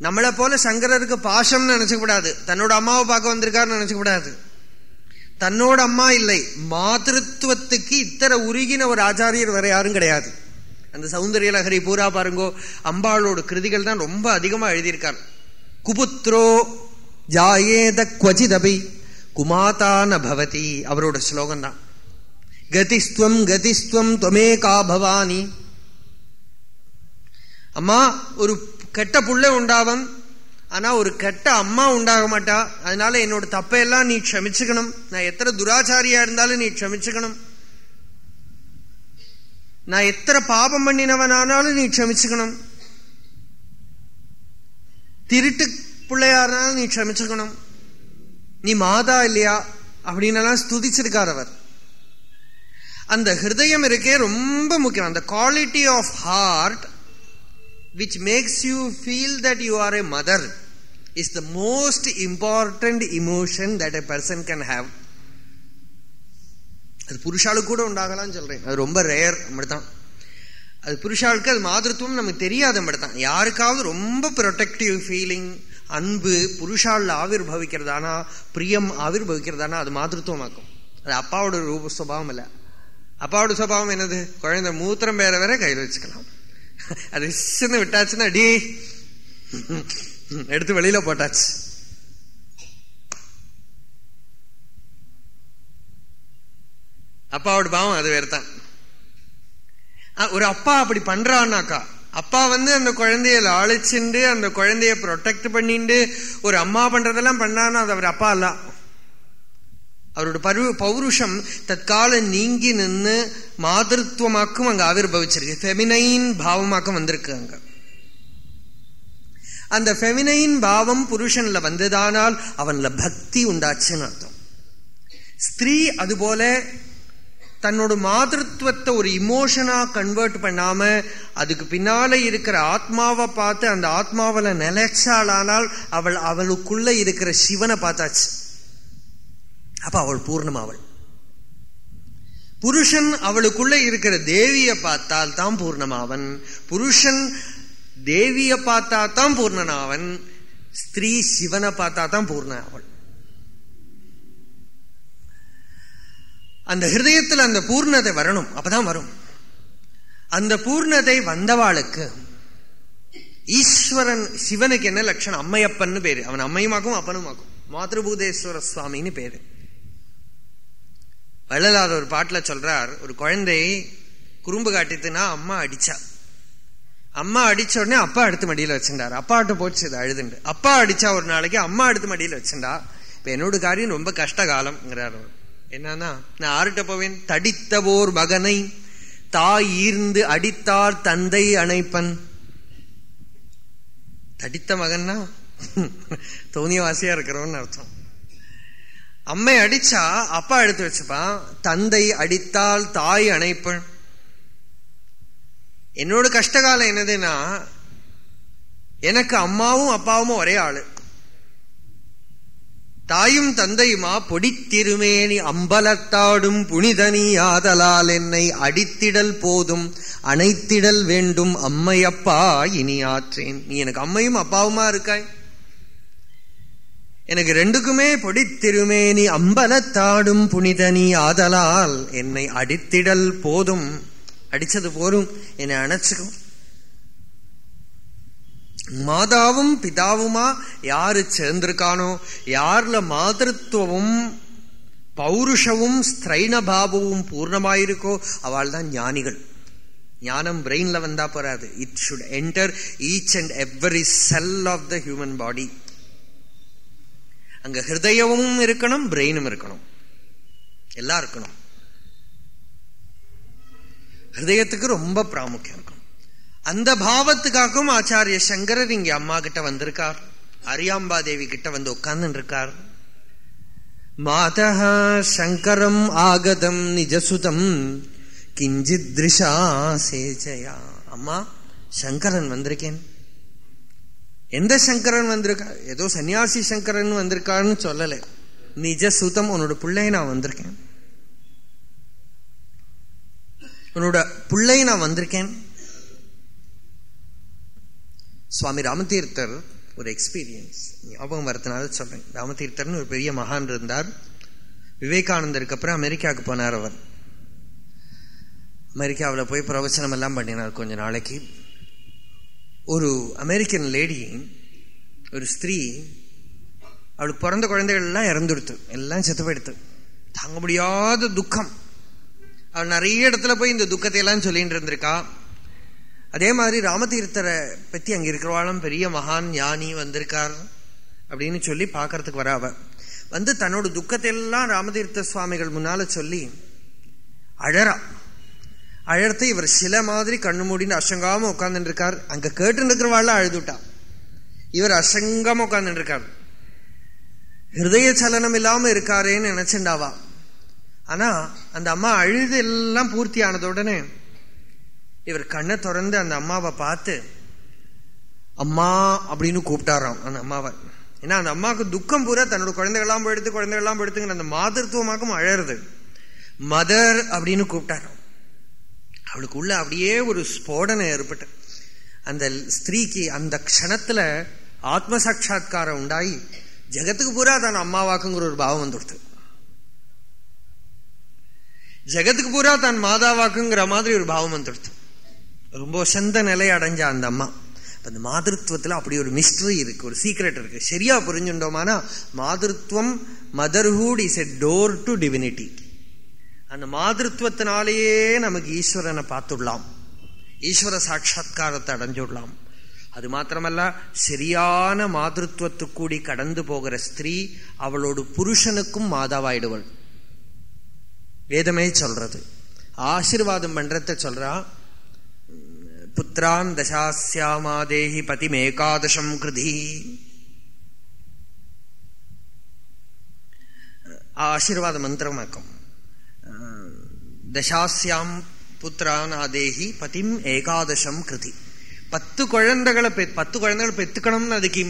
நம்மளை போல சங்கரருக்கு பாசம்னு நினைச்சக்கூடாது. தன்னோட அம்மாவை பார்க்க வந்திருக்காருன்னு நினைச்சக்கூடாது. தன்னோட அம்மா இல்லை. மாதத்துவத்துக்கு இத்தனை உருகின ஒரு ஆச்சாரியர் வேற யாரும் கிடையாது. அந்த சௌந்தரிய லகரி பூரா பாருங்கோ அம்பாளோட கிருதிகள் தான் ரொம்ப அதிகமா எழுதியிருக்கார் குபுத்ரோ ஜாயேத குவச்சிதபி குமாதா பவதி அவரோட ஸ்லோகம் தான். கதிஸ்துவம் கதிஸ்துவம் துவமேகா பவானி. அம்மா ஒரு கெட்ட புள்ள உண்டாவன் ஆனா ஒரு கெட்ட அம்மா உண்டாக மாட்டா. அதனால என்னோட தப்பையெல்லாம் நீ க்ஷமிச்சுக்கணும். நான் எத்தனை துராச்சாரியா இருந்தாலும் நீ க்ஷமிச்சுக்கணும். நான் எத்தனை பாபம் பண்ணினவனானாலும் நீ க்ஷமிச்சுக்கணும். திருட்டு பிள்ளையாருனாலும் நீ க்ஷமிச்சுக்கணும். நீ மாதா இல்லையா? அப்படின்னலாம் ஸ்துதிச்சிருக்கார் அவர். அந்த ஹிருதயம் இருக்கே ரொம்ப முக்கியம். அந்த quality of heart which makes you feel that you are a mother is the most important emotion that a person can have அது புருஷாளுக்கு கூட உண்டாகலாம்னு சொல்கிறேன் அது ரொம்ப ரேர் அப்படித்தான். அது புருஷாளுக்கு அது மாதிருத்துவம் நமக்கு தெரியாத மட்டும்தான் யாருக்காவது ரொம்ப ப்ரொடெக்டிவ் ஃபீலிங் அன்பு புருஷாளில் ஆவிர் பவிக்கிறதானா பிரியம் ஆவிர் பவிக்கிறதானா அது மாதிருத்துவமாக்கும் அது அப்பாவோட ரூப சுபாவம் இல்லை. அப்பாவோட சுபாவம் என்னது? குழந்தை மூத்திரம் பேர வேற கையில் வச்சுக்கலாம். அது சின்ன விட்டாச்சுன்னா அடி எடுத்து வெளியில போட்டாச்சு. அப்பாவோட பாவம் அது வேறுதான். ஒரு அப்பா அப்படி பண்றான்னாக்கா அப்பா வந்து அந்த குழந்தைய அழைச்சிண்டு அந்த குழந்தைய ப்ரொடெக்ட் பண்ணிண்டு ஒரு அம்மா பண்றதெல்லாம் பண்ணான்னா அது அவர் அப்பா அல்ல. அவரோட பரு பௌருஷம் தற்காலம் நீங்கி நின்று மாதிருத்துவமாக்கும் அங்க ஆவிர்பவிச்சிருக்கு. ஃபெமினைன் பாவமாக்கம் வந்திருக்கு அங்க. அந்த ஃபெமினைன் பாவம் புருஷன்ல வந்ததானால் அவன்ல பக்தி உண்டாச்சுன்னு அர்த்தம். ஸ்திரீ அதுபோல தன்னோட மாதிருத்துவத்தை ஒரு இமோஷனா கன்வெர்ட் பண்ணாம அதுக்கு பின்னால இருக்கிற ஆத்மாவை பார்த்து அந்த ஆத்மாவில நிலைச்சாளானால் அவள் அவளுக்குள்ள இருக்கிற சிவனை பார்த்தாச்சு. அப்ப அவள் பூர்ணமாவள். புருஷன் அவளுக்குள்ள இருக்கிற தேவியை பார்த்தால் தான் பூர்ணமாவன். புருஷன் தேவியை பார்த்தா தான் பூர்ணனாவன். ஸ்திரீ சிவனை பார்த்தா தான் பூர்ண அவள் அந்த ஹிருதயத்தில் அந்த பூர்ணதை வரணும் அப்பதான் வரும். அந்த பூர்ணதை வந்தவாளுக்கு ஈஸ்வரன் சிவனுக்கு என்ன லட்சணம்? அம்மையப்பன்னு பேரு. அவன் அம்மையுமாக்கும் அப்பனுமாக்கும். மாத்ருபூதேஸ்வர சுவாமின்னு பேரு. வள்ளலார் ஒரு பாட்டுல சொல்றார் ஒரு குழந்தை குறும்பு காட்டித்துனா அம்மா அடிச்சா. அம்மா அடிச்ச உடனே அப்பா அடுத்து மடியில வச்சிருந்தார். அப்பாட்ட போச்சு இது அழுதுண்டு. அப்பா அடிச்சா ஒரு நாளைக்கு அம்மா அடுத்து மடியில வச்சிருந்தா இப்ப என்னோட காரியம் ரொம்ப கஷ்ட காலம்ங்கிறார் அவர். என்னன்னா நான் ஆறுட்ட போவேன். தடித்தவோர் மகனை தாய் ஈர்ந்து அடித்தார் தந்தை அணைப்பன். தடித்த மகன்னா? தோனியவாசியா இருக்கிறவன் அர்த்தம். அம்மை அடிச்சா அப்பா எடுத்து வச்சுப்பான். தந்தை அடித்தால் தாய் அணைப்பன். என்னோட கஷ்டகாலம் என்னதுன்னா எனக்கு அம்மாவும் அப்பாவும் ஒரே ஆளு. தாயும் தந்தையுமா பொடித்திருமேனி அம்பலத்தாடும் புனிதனி ஆதலால் என்னை அடித்திடல் போதும் அணைத்திடல் வேண்டும் அம்மையப்பா இனி ஆற்றேன். நீ எனக்கு அம்மையும் அப்பாவுமா இருக்காய்? எனக்கு ரெண்டுக்குமே பொடித்திருமேனி அம்பலத்தாடும் புனிதனி ஆதலால் என்னை அடித்திடல் போதும். அடிச்சது போரும். என்னை அணைச்சுக்கும் மாதாவும் பிதாவுமா யாரு சேர்ந்திருக்கானோ யார்ல மாதிருத்துவமும் பௌருஷவும் ஸ்திரைனபாவமும் பூர்ணமாயிருக்கோ அவள் தான் ஞானிகள். ஞானம் பிரெயின்ல வந்தா போறாது. It should enter each and every cell of the human body அங்க ஹிருதயமும் இருக்கணும் பிரெயினும் இருக்கணும். எல்லாம் இருக்கணும். ஹிருதயத்துக்கு ரொம்ப பிராமுக்கியம். அந்த பாவத்துக்காகவும் ஆச்சாரிய சங்கரர் இங்க அம்மா கிட்ட வந்திருக்கார். அரியாம்பா தேவி கிட்ட வந்து உட்கார்ந்து இருக்கார் மாதா சங்கரம் ஆகதம் நிஜசுதம் கிஞ்சித் திருஷா சேஜயா. அம்மா சங்கரன் வந்திருக்கேன். எந்த சங்கரன் வந்திருக்கா? ஏதோ சன்னியாசி சங்கரன் வந்திருக்கான்னு சொல்லல. நிஜ சுதம் உன்னோட பிள்ளை நான் வந்திருக்கேன். உன்னோட பிள்ளை நான் வந்திருக்கேன். சுவாமி ராமதீர்த்தர் ஒரு எக்ஸ்பீரியன்ஸ் ஞாபகம் வரதுனால சொல்றேன். ராமதீர்த்தர்னு ஒரு பெரிய மகான் இருந்தார். விவேகானந்தருக்கு அப்புறம் அமெரிக்காவுக்கு போனார் அவர். அமெரிக்காவில் போய் பிரவச்சனம் எல்லாம் பண்ணினார் கொஞ்ச நாளைக்கு. ஒரு அமெரிக்கன் லேடி ஒரு ஸ்திரீ அவளுக்கு பிறந்த குழந்தைகள் எல்லாம் இறந்துடுத்து. எல்லாம் செத்து போயிடுத்து. தாங்க முடியாத துக்கம். அவள் நிறைய இடத்துல போய் இந்த துக்கத்தை எல்லாம் சொல்லிட்டு இருந்திருக்கா. அதே மாதிரி ராமதீர்த்தரை பற்றி அங்கே இருக்கிறவாளும் பெரிய மகான் ஞானி வந்திருக்கார் அப்படின்னு சொல்லி பார்க்கறதுக்கு வராவ. வந்து தன்னோட துக்கத்தை எல்லாம் ராமதீர்த்த சுவாமிகள் முன்னால் சொல்லி அழறா. அழறத்து இவர் சில மாதிரி கண்ணு மூடின்னு அசங்காமல் உட்கார்ந்துட்டு இருக்கார் அங்க கேட்டு அழுதுட்டா. இவர் அசங்காம உட்கார்ந்துட்டு இருக்கார் ஹிருதய சலனம் இல்லாமல் இருக்காரேன்னு நினச்சிண்டாவா. ஆனால் அந்த அம்மா அழுது எல்லாம் பூர்த்தி ஆனது உடனே இவர் கண்ணை திறந்து அந்த அம்மாவை பார்த்து அம்மா அப்படின்னு கூப்பிட்டாராம் அந்த அம்மாவை. ஏன்னா அந்த அம்மாவுக்கு துக்கம் பூரா தன்னோட குழந்தைகள்லாம் போயிடுத்து குழந்தைகள்லாம் போயிடுத்துங்கிற அந்த மாதிருத்துவமாக்கும் அழறது. மதர் அப்படின்னு கூப்பிட்டாராம். அவளுக்கு உள்ள அப்படியே ஒரு ஸ்போடனை ஏற்பட்டு அந்த ஸ்திரீக்கு அந்த க்ஷணத்துல ஆத்ம சாட்சா்காரம் உண்டாயி ஜெகத்துக்கு பூரா தான் அம்மாவாக்குங்கிற ஒரு பாவம் வந்துடுது. ஜெகத்துக்கு பூரா தான் மாதாவாக்குங்கிற மாதிரி ஒரு பாவம் வந்துடுது. ரொம்ப சந்த நிலை அடைஞ்ச அந்த அம்மா. அந்த மாதிருத்துவத்தில் அப்படி ஒரு மிஸ்ட்ரி இருக்கு ஒரு சீக்ரெட் இருக்கு. சரியா புரிஞ்சுட்டோமானா மாதிருத்துவம் motherhood is a door to divinity அந்த மாதிருத்துவத்தினாலேயே நமக்கு ஈஸ்வரனை பார்த்துடலாம். ஈஸ்வர சாட்சா்காரத்தை அடைஞ்சுடலாம். அது மாத்திரமல்ல சரியான மாதிருத்துவத்துக்கு கூடி கடந்து போகிற ஸ்திரீ அவளோட புருஷனுக்கும் மாதாவாயிடுவள். வேதமே சொல்றது. ஆசிர்வாதம் பண்றத சொல்றா புத்திரான் தசாஸ்யாமாதேஹி பதிமேகாதசம் கிருதி ஆசீர்வாத மந்திரமாக்கம் தசாஸ்யாம் புத்திரான் ஆதேஹி பதிம் ஏகாதசம் கிருதி பத்து குழந்தைகளை பத்து குழந்தைகளை பெத்துக்கணும்னு அதுக்கு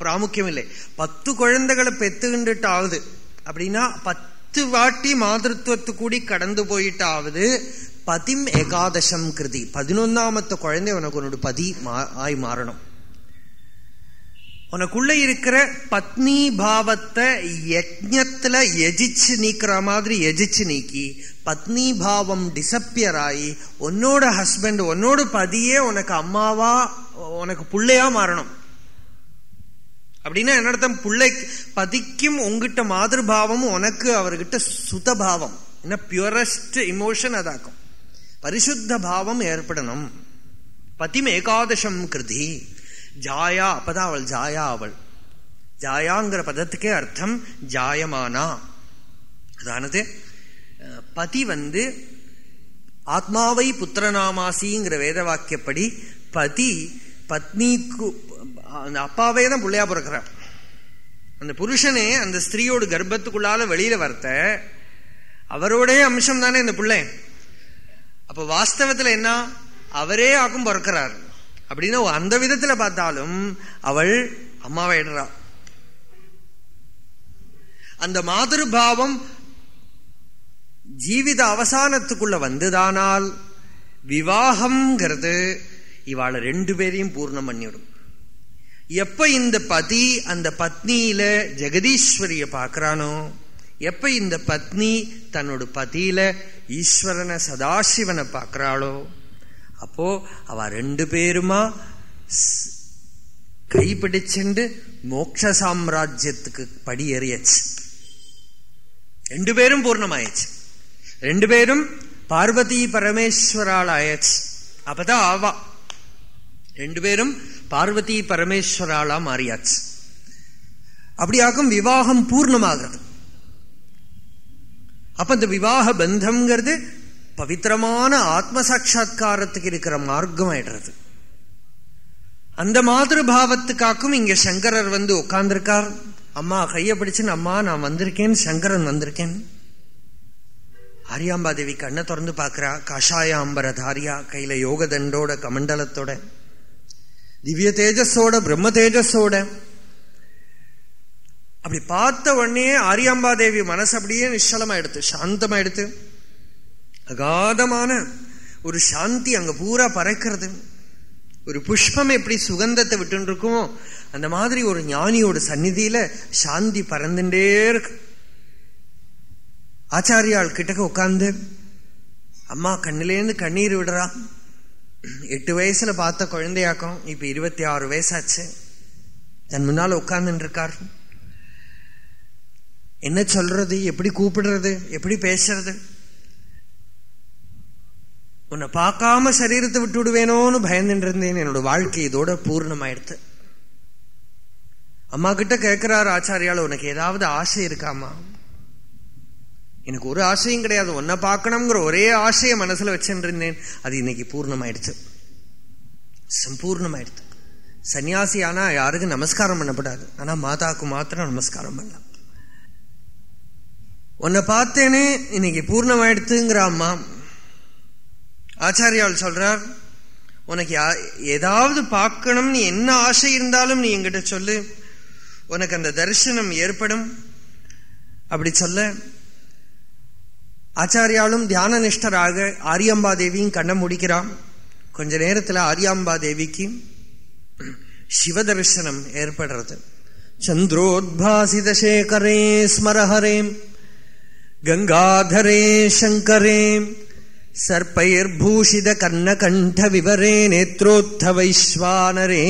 பிராமுக்கியம் இல்லை பத்து குழந்தைகளை பெத்துக்கிண்டுட்டாவது அப்படின்னா பத்து வாட்டி மாதிருத்துவத்து கூடி கடந்து போயிட்டாவது பதிம் ஏகாதசம் கிருதி. பதினொன்னாமத்த குழந்தை உனக்கு உன்னோட பதி ஆய் மாறணும். உனக்குள்ள இருக்கிற பத்னி பாவத்தை யஜ்ஞத்துல எஜிச்சு நீக்கிற மாதிரி எஜிச்சு நீக்கி பத்னி பாவம் டிசப்பியர் ஆகி உன்னோட ஹஸ்பண்ட் உன்னோட பதியே உனக்கு அம்மாவா உனக்கு பிள்ளையா மாறணும். அப்படின்னா என்னர்த்தம் பிள்ளை பதிக்கும் உங்ககிட்ட மாதிருபாவமும் உனக்கு அவர்கிட்ட சுதபாவம் என்ன பியூரஸ்ட் இமோஷன் அதாக்கும். பரிசுத்த பாவம் ஏற்படணும். பதிம் ஏகாதசம் கிருதி. ஜாயா அப்பதான் அவள் ஜாயா அவள் ஜாயாங்கிற பதத்துக்கே அர்த்தம் ஜாயமானா. அதானது? பதி வந்து ஆத்மாவை புத்திரநாமாசிங்கிற வேத வாக்கியப்படி பதி பத்னிக்கு அந்த அப்பாவே தான் பிள்ளையா பிறக்கிறார். அந்த புருஷனே அந்த ஸ்திரீயோட கர்ப்பத்துக்குள்ளால வெளியில வரத்த அவரோடைய அம்சம் தானே இந்த பிள்ளை. அப்ப வாஸ்தவத்துல என்ன? அவரே ஆக்கும் பிறக்கிறார். அப்படின்னு அந்த விதத்துல பார்த்தாலும் அவள் அம்மாவாயிடுறா அந்த மாதிருபாவம் ஜீவித அவசானத்துக்குள்ள வந்துதானால் விவாகம்ங்கிறது இவாளை ரெண்டு பேரையும் பூர்ணம் பண்ணிவிடும். எப்ப இந்த பதி அந்த பத்னியில ஜெகதீஸ்வரிய பார்க்கிறானோ எப்ப இந்த பத்னி தன்னோட பதியில ஈஸ்வரனை சதாசிவனை பார்க்கிறாளோ அப்போ அவ ரெண்டு பேருமா கைப்பிடிச்சுண்டு மோட்ச சாம்ராஜ்யத்துக்கு படி ஏறியச்சு ரெண்டு பேரும் பூர்ணமாயிடுச்சு ரெண்டு பேரும் பார்வதி பரமேஸ்வரால் ஆயாச்சு. அப்பதான் ஆவா ரெண்டு பேரும் பார்வதி பரமேஸ்வராலா மாறியாச்சு. அப்படியாக்கும் விவாகம் பூர்ணமாகிறது. அப்ப இந்த விவாக பந்தம்ங்கிறது பவித்திரமான ஆத்ம சாட்சா்காரத்துக்கு இருக்கிற மார்க்கம் ஆயிடுறது அந்த மாதிரி பாவத்துக்காக்கும் இங்க சங்கரர் வந்து உட்கார்ந்திருக்கார். அம்மா கையை பிடிச்சுன்னு அம்மா நான் வந்திருக்கேன் சங்கரன் வந்திருக்கேன். ஆரியாம்பாதேவி கண்ணை திறந்து பார்க்கறா. கஷாய அம்பரதாரியா கையில யோக தண்டோட கமண்டலத்தோட திவ்ய தேஜஸோட பிரம்ம தேஜஸோட அப்படி பார்த்த உடனே ஆரியாம்பாதேவி மனசு அப்படியே நிச்சலமாயிடுத்து சாந்தமாயிடுத்து அகாதமான ஒரு சாந்தி அங்க பூரா பறக்கிறது. ஒரு புஷ்பம் எப்படி சுகந்தத்தை விட்டுன்னு இருக்குமோ அந்த மாதிரி ஒரு ஞானியோட சந்நிதியில சாந்தி பறந்துட்டே இருக்கு. ஆச்சாரியாள் கிட்டக்க உட்காந்து அம்மா கண்ணிலேருந்து கண்ணீர் விடுறா. எட்டு வயசுல பார்த்த குழந்தையாக்கம் இப்ப இருபத்தி ஆறு வயசாச்சு. தன் முன்னால உட்கார்ந்துட்டு என்ன சொல்றது? எப்படி கூப்பிடுறது? எப்படி பேசுறது? உன்னை பார்க்காம சரீரத்தை விட்டு விடுவேனோன்னு பயந்துட்டு இருந்தேன் என்னோட வாழ்க்கை இதோட பூர்ணமாயிடுத்து. அம்மா கிட்ட கேட்கிறாரு ஆச்சாரியால் உனக்கு ஏதாவது ஆசை இருக்காமா? எனக்கு ஒரு ஆசையும் கிடையாது. உன்னை பார்க்கணுங்கிற ஒரே ஆசையை மனசுல வச்சுட்டு இருந்தேன் அது இன்னைக்கு பூர்ணமாயிடுச்சு சம்பூர்ணமாயிடுச்சு சன்னியாசி ஆனா யாருக்கும் நமஸ்காரம் பண்ணப்படாது. ஆனா மாதாக்கு மாத்திரம் நமஸ்காரம் பண்ணலாம். உன்னை பார்த்தேனே இன்னைக்கு பூர்ணமாயிடுத்துங்கிற அம்மா ஆச்சாரியால் சொல்றார் உனக்கு ஏதாவது பார்க்கணும் நீ என்ன ஆசை இருந்தாலும் நீ என்கிட்ட சொல்லு. உனக்கு அந்த தரிசனம் ஏற்படும். அப்படி சொல்ல ஆச்சாரியாலும் தியான நிஷ்டராக ஆரியம்பா தேவியும் கண்ண முடிக்கிறான். கொஞ்ச நேரத்தில் ஆரியாம்பா தேவிக்கு சிவ தரிசனம் ஏற்படுறது. சந்திரோத்பாசித சேகரே गङ्गाधरे शङ्करे सर्पैर्भूषितकर्णकण्ठविवरे नेत्रोत्थवैश्वानरे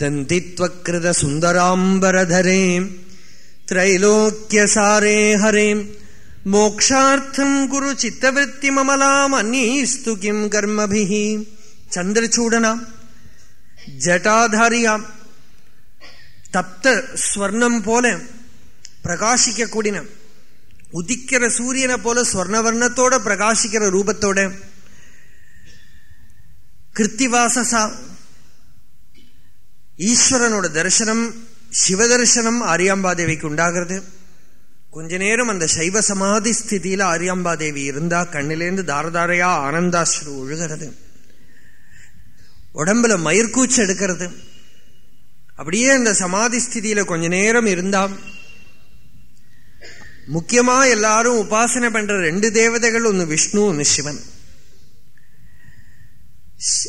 दन्तित्वकृतसुन्दराम्बरधरे त्रैलोक्यसारे हरे मोक्षार्थम् कुरु चित्तवृत्तिममलामनीस्तु किम् कर्मभिः? चन्द्रचूडना जटाधारियाम् तप्तस्वर्णम् पोल प्रकाशिकूडिन உதிக்கிற சூரியனை போல ஸ்வர்ணவர்ணத்தோட பிரகாசிக்கிற ரூபத்தோட கிருத்திவாசசா ஈஸ்வரனோட தரிசனம் சிவதர்சனம் ஆரியாம்பாதேவிக்கு உண்டாகிறது. கொஞ்ச நேரம் அந்த சைவ சமாதி ஸ்திதியில ஆரியாம்பாதேவி இருந்தா கண்ணிலேருந்து தாரதாரையா ஆனந்தாஸ்ரு ஒழுகிறது உடம்புல மயிர்கூச்சு எடுக்கிறது. அப்படியே அந்த சமாதி ஸ்திதியில கொஞ்ச நேரம் இருந்தான் முக்கியமா எல்லாரும் உபாசனை பண்ற ரெண்டு தேவதைகள் ஒன்னு விஷ்ணு ஒன்னு சிவன்.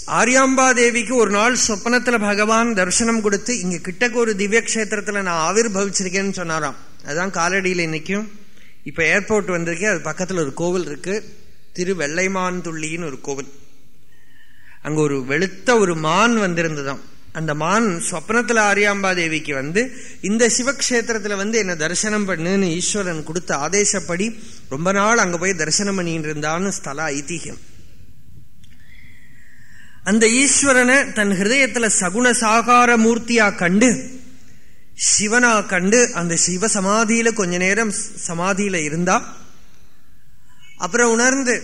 ஆரியாம்பா தேவிக்கு ஒரு நாள் சொப்பனத்துல பகவான் தரிசனம் கொடுத்து இங்க கிட்டக்கு ஒரு திவ்ய கஷேத்திரத்துல நான் ஆவிர் பவிச்சிருக்கேன்னு சொன்னாராம். அதுதான் காலடியில் இன்னைக்கும் இப்ப ஏர்போர்ட் வந்திருக்கேன் அது பக்கத்துல ஒரு கோவில் இருக்கு. திரு வெள்ளைமான் துள்ளின்னு ஒரு கோவில். அங்க ஒரு வெளுத்த ஒரு மான் வந்திருந்ததாம். அந்த மான் சொப்னத்தில் ஆரியாம்பா தேவிக்கு வந்து இந்த சிவக்ஷேத்திரத்தில் வந்து என்னை தரிசனம் பண்ணுன்னு ஈஸ்வரன் கொடுத்த ஆதேசப்படி ரொம்ப நாள் அங்கே போய் தரிசனம் பண்ணிட்டு இருந்தான்னு ஸ்தல ஐதிஹியம் அந்த ஈஸ்வரனை தன் ஹிருதயத்தில் சகுண சாகார மூர்த்தியா கண்டு சிவனா கண்டு அந்த சிவ சமாதியில கொஞ்ச நேரம் சமாதியில இருந்தா அப்புறம் உணர்ந்து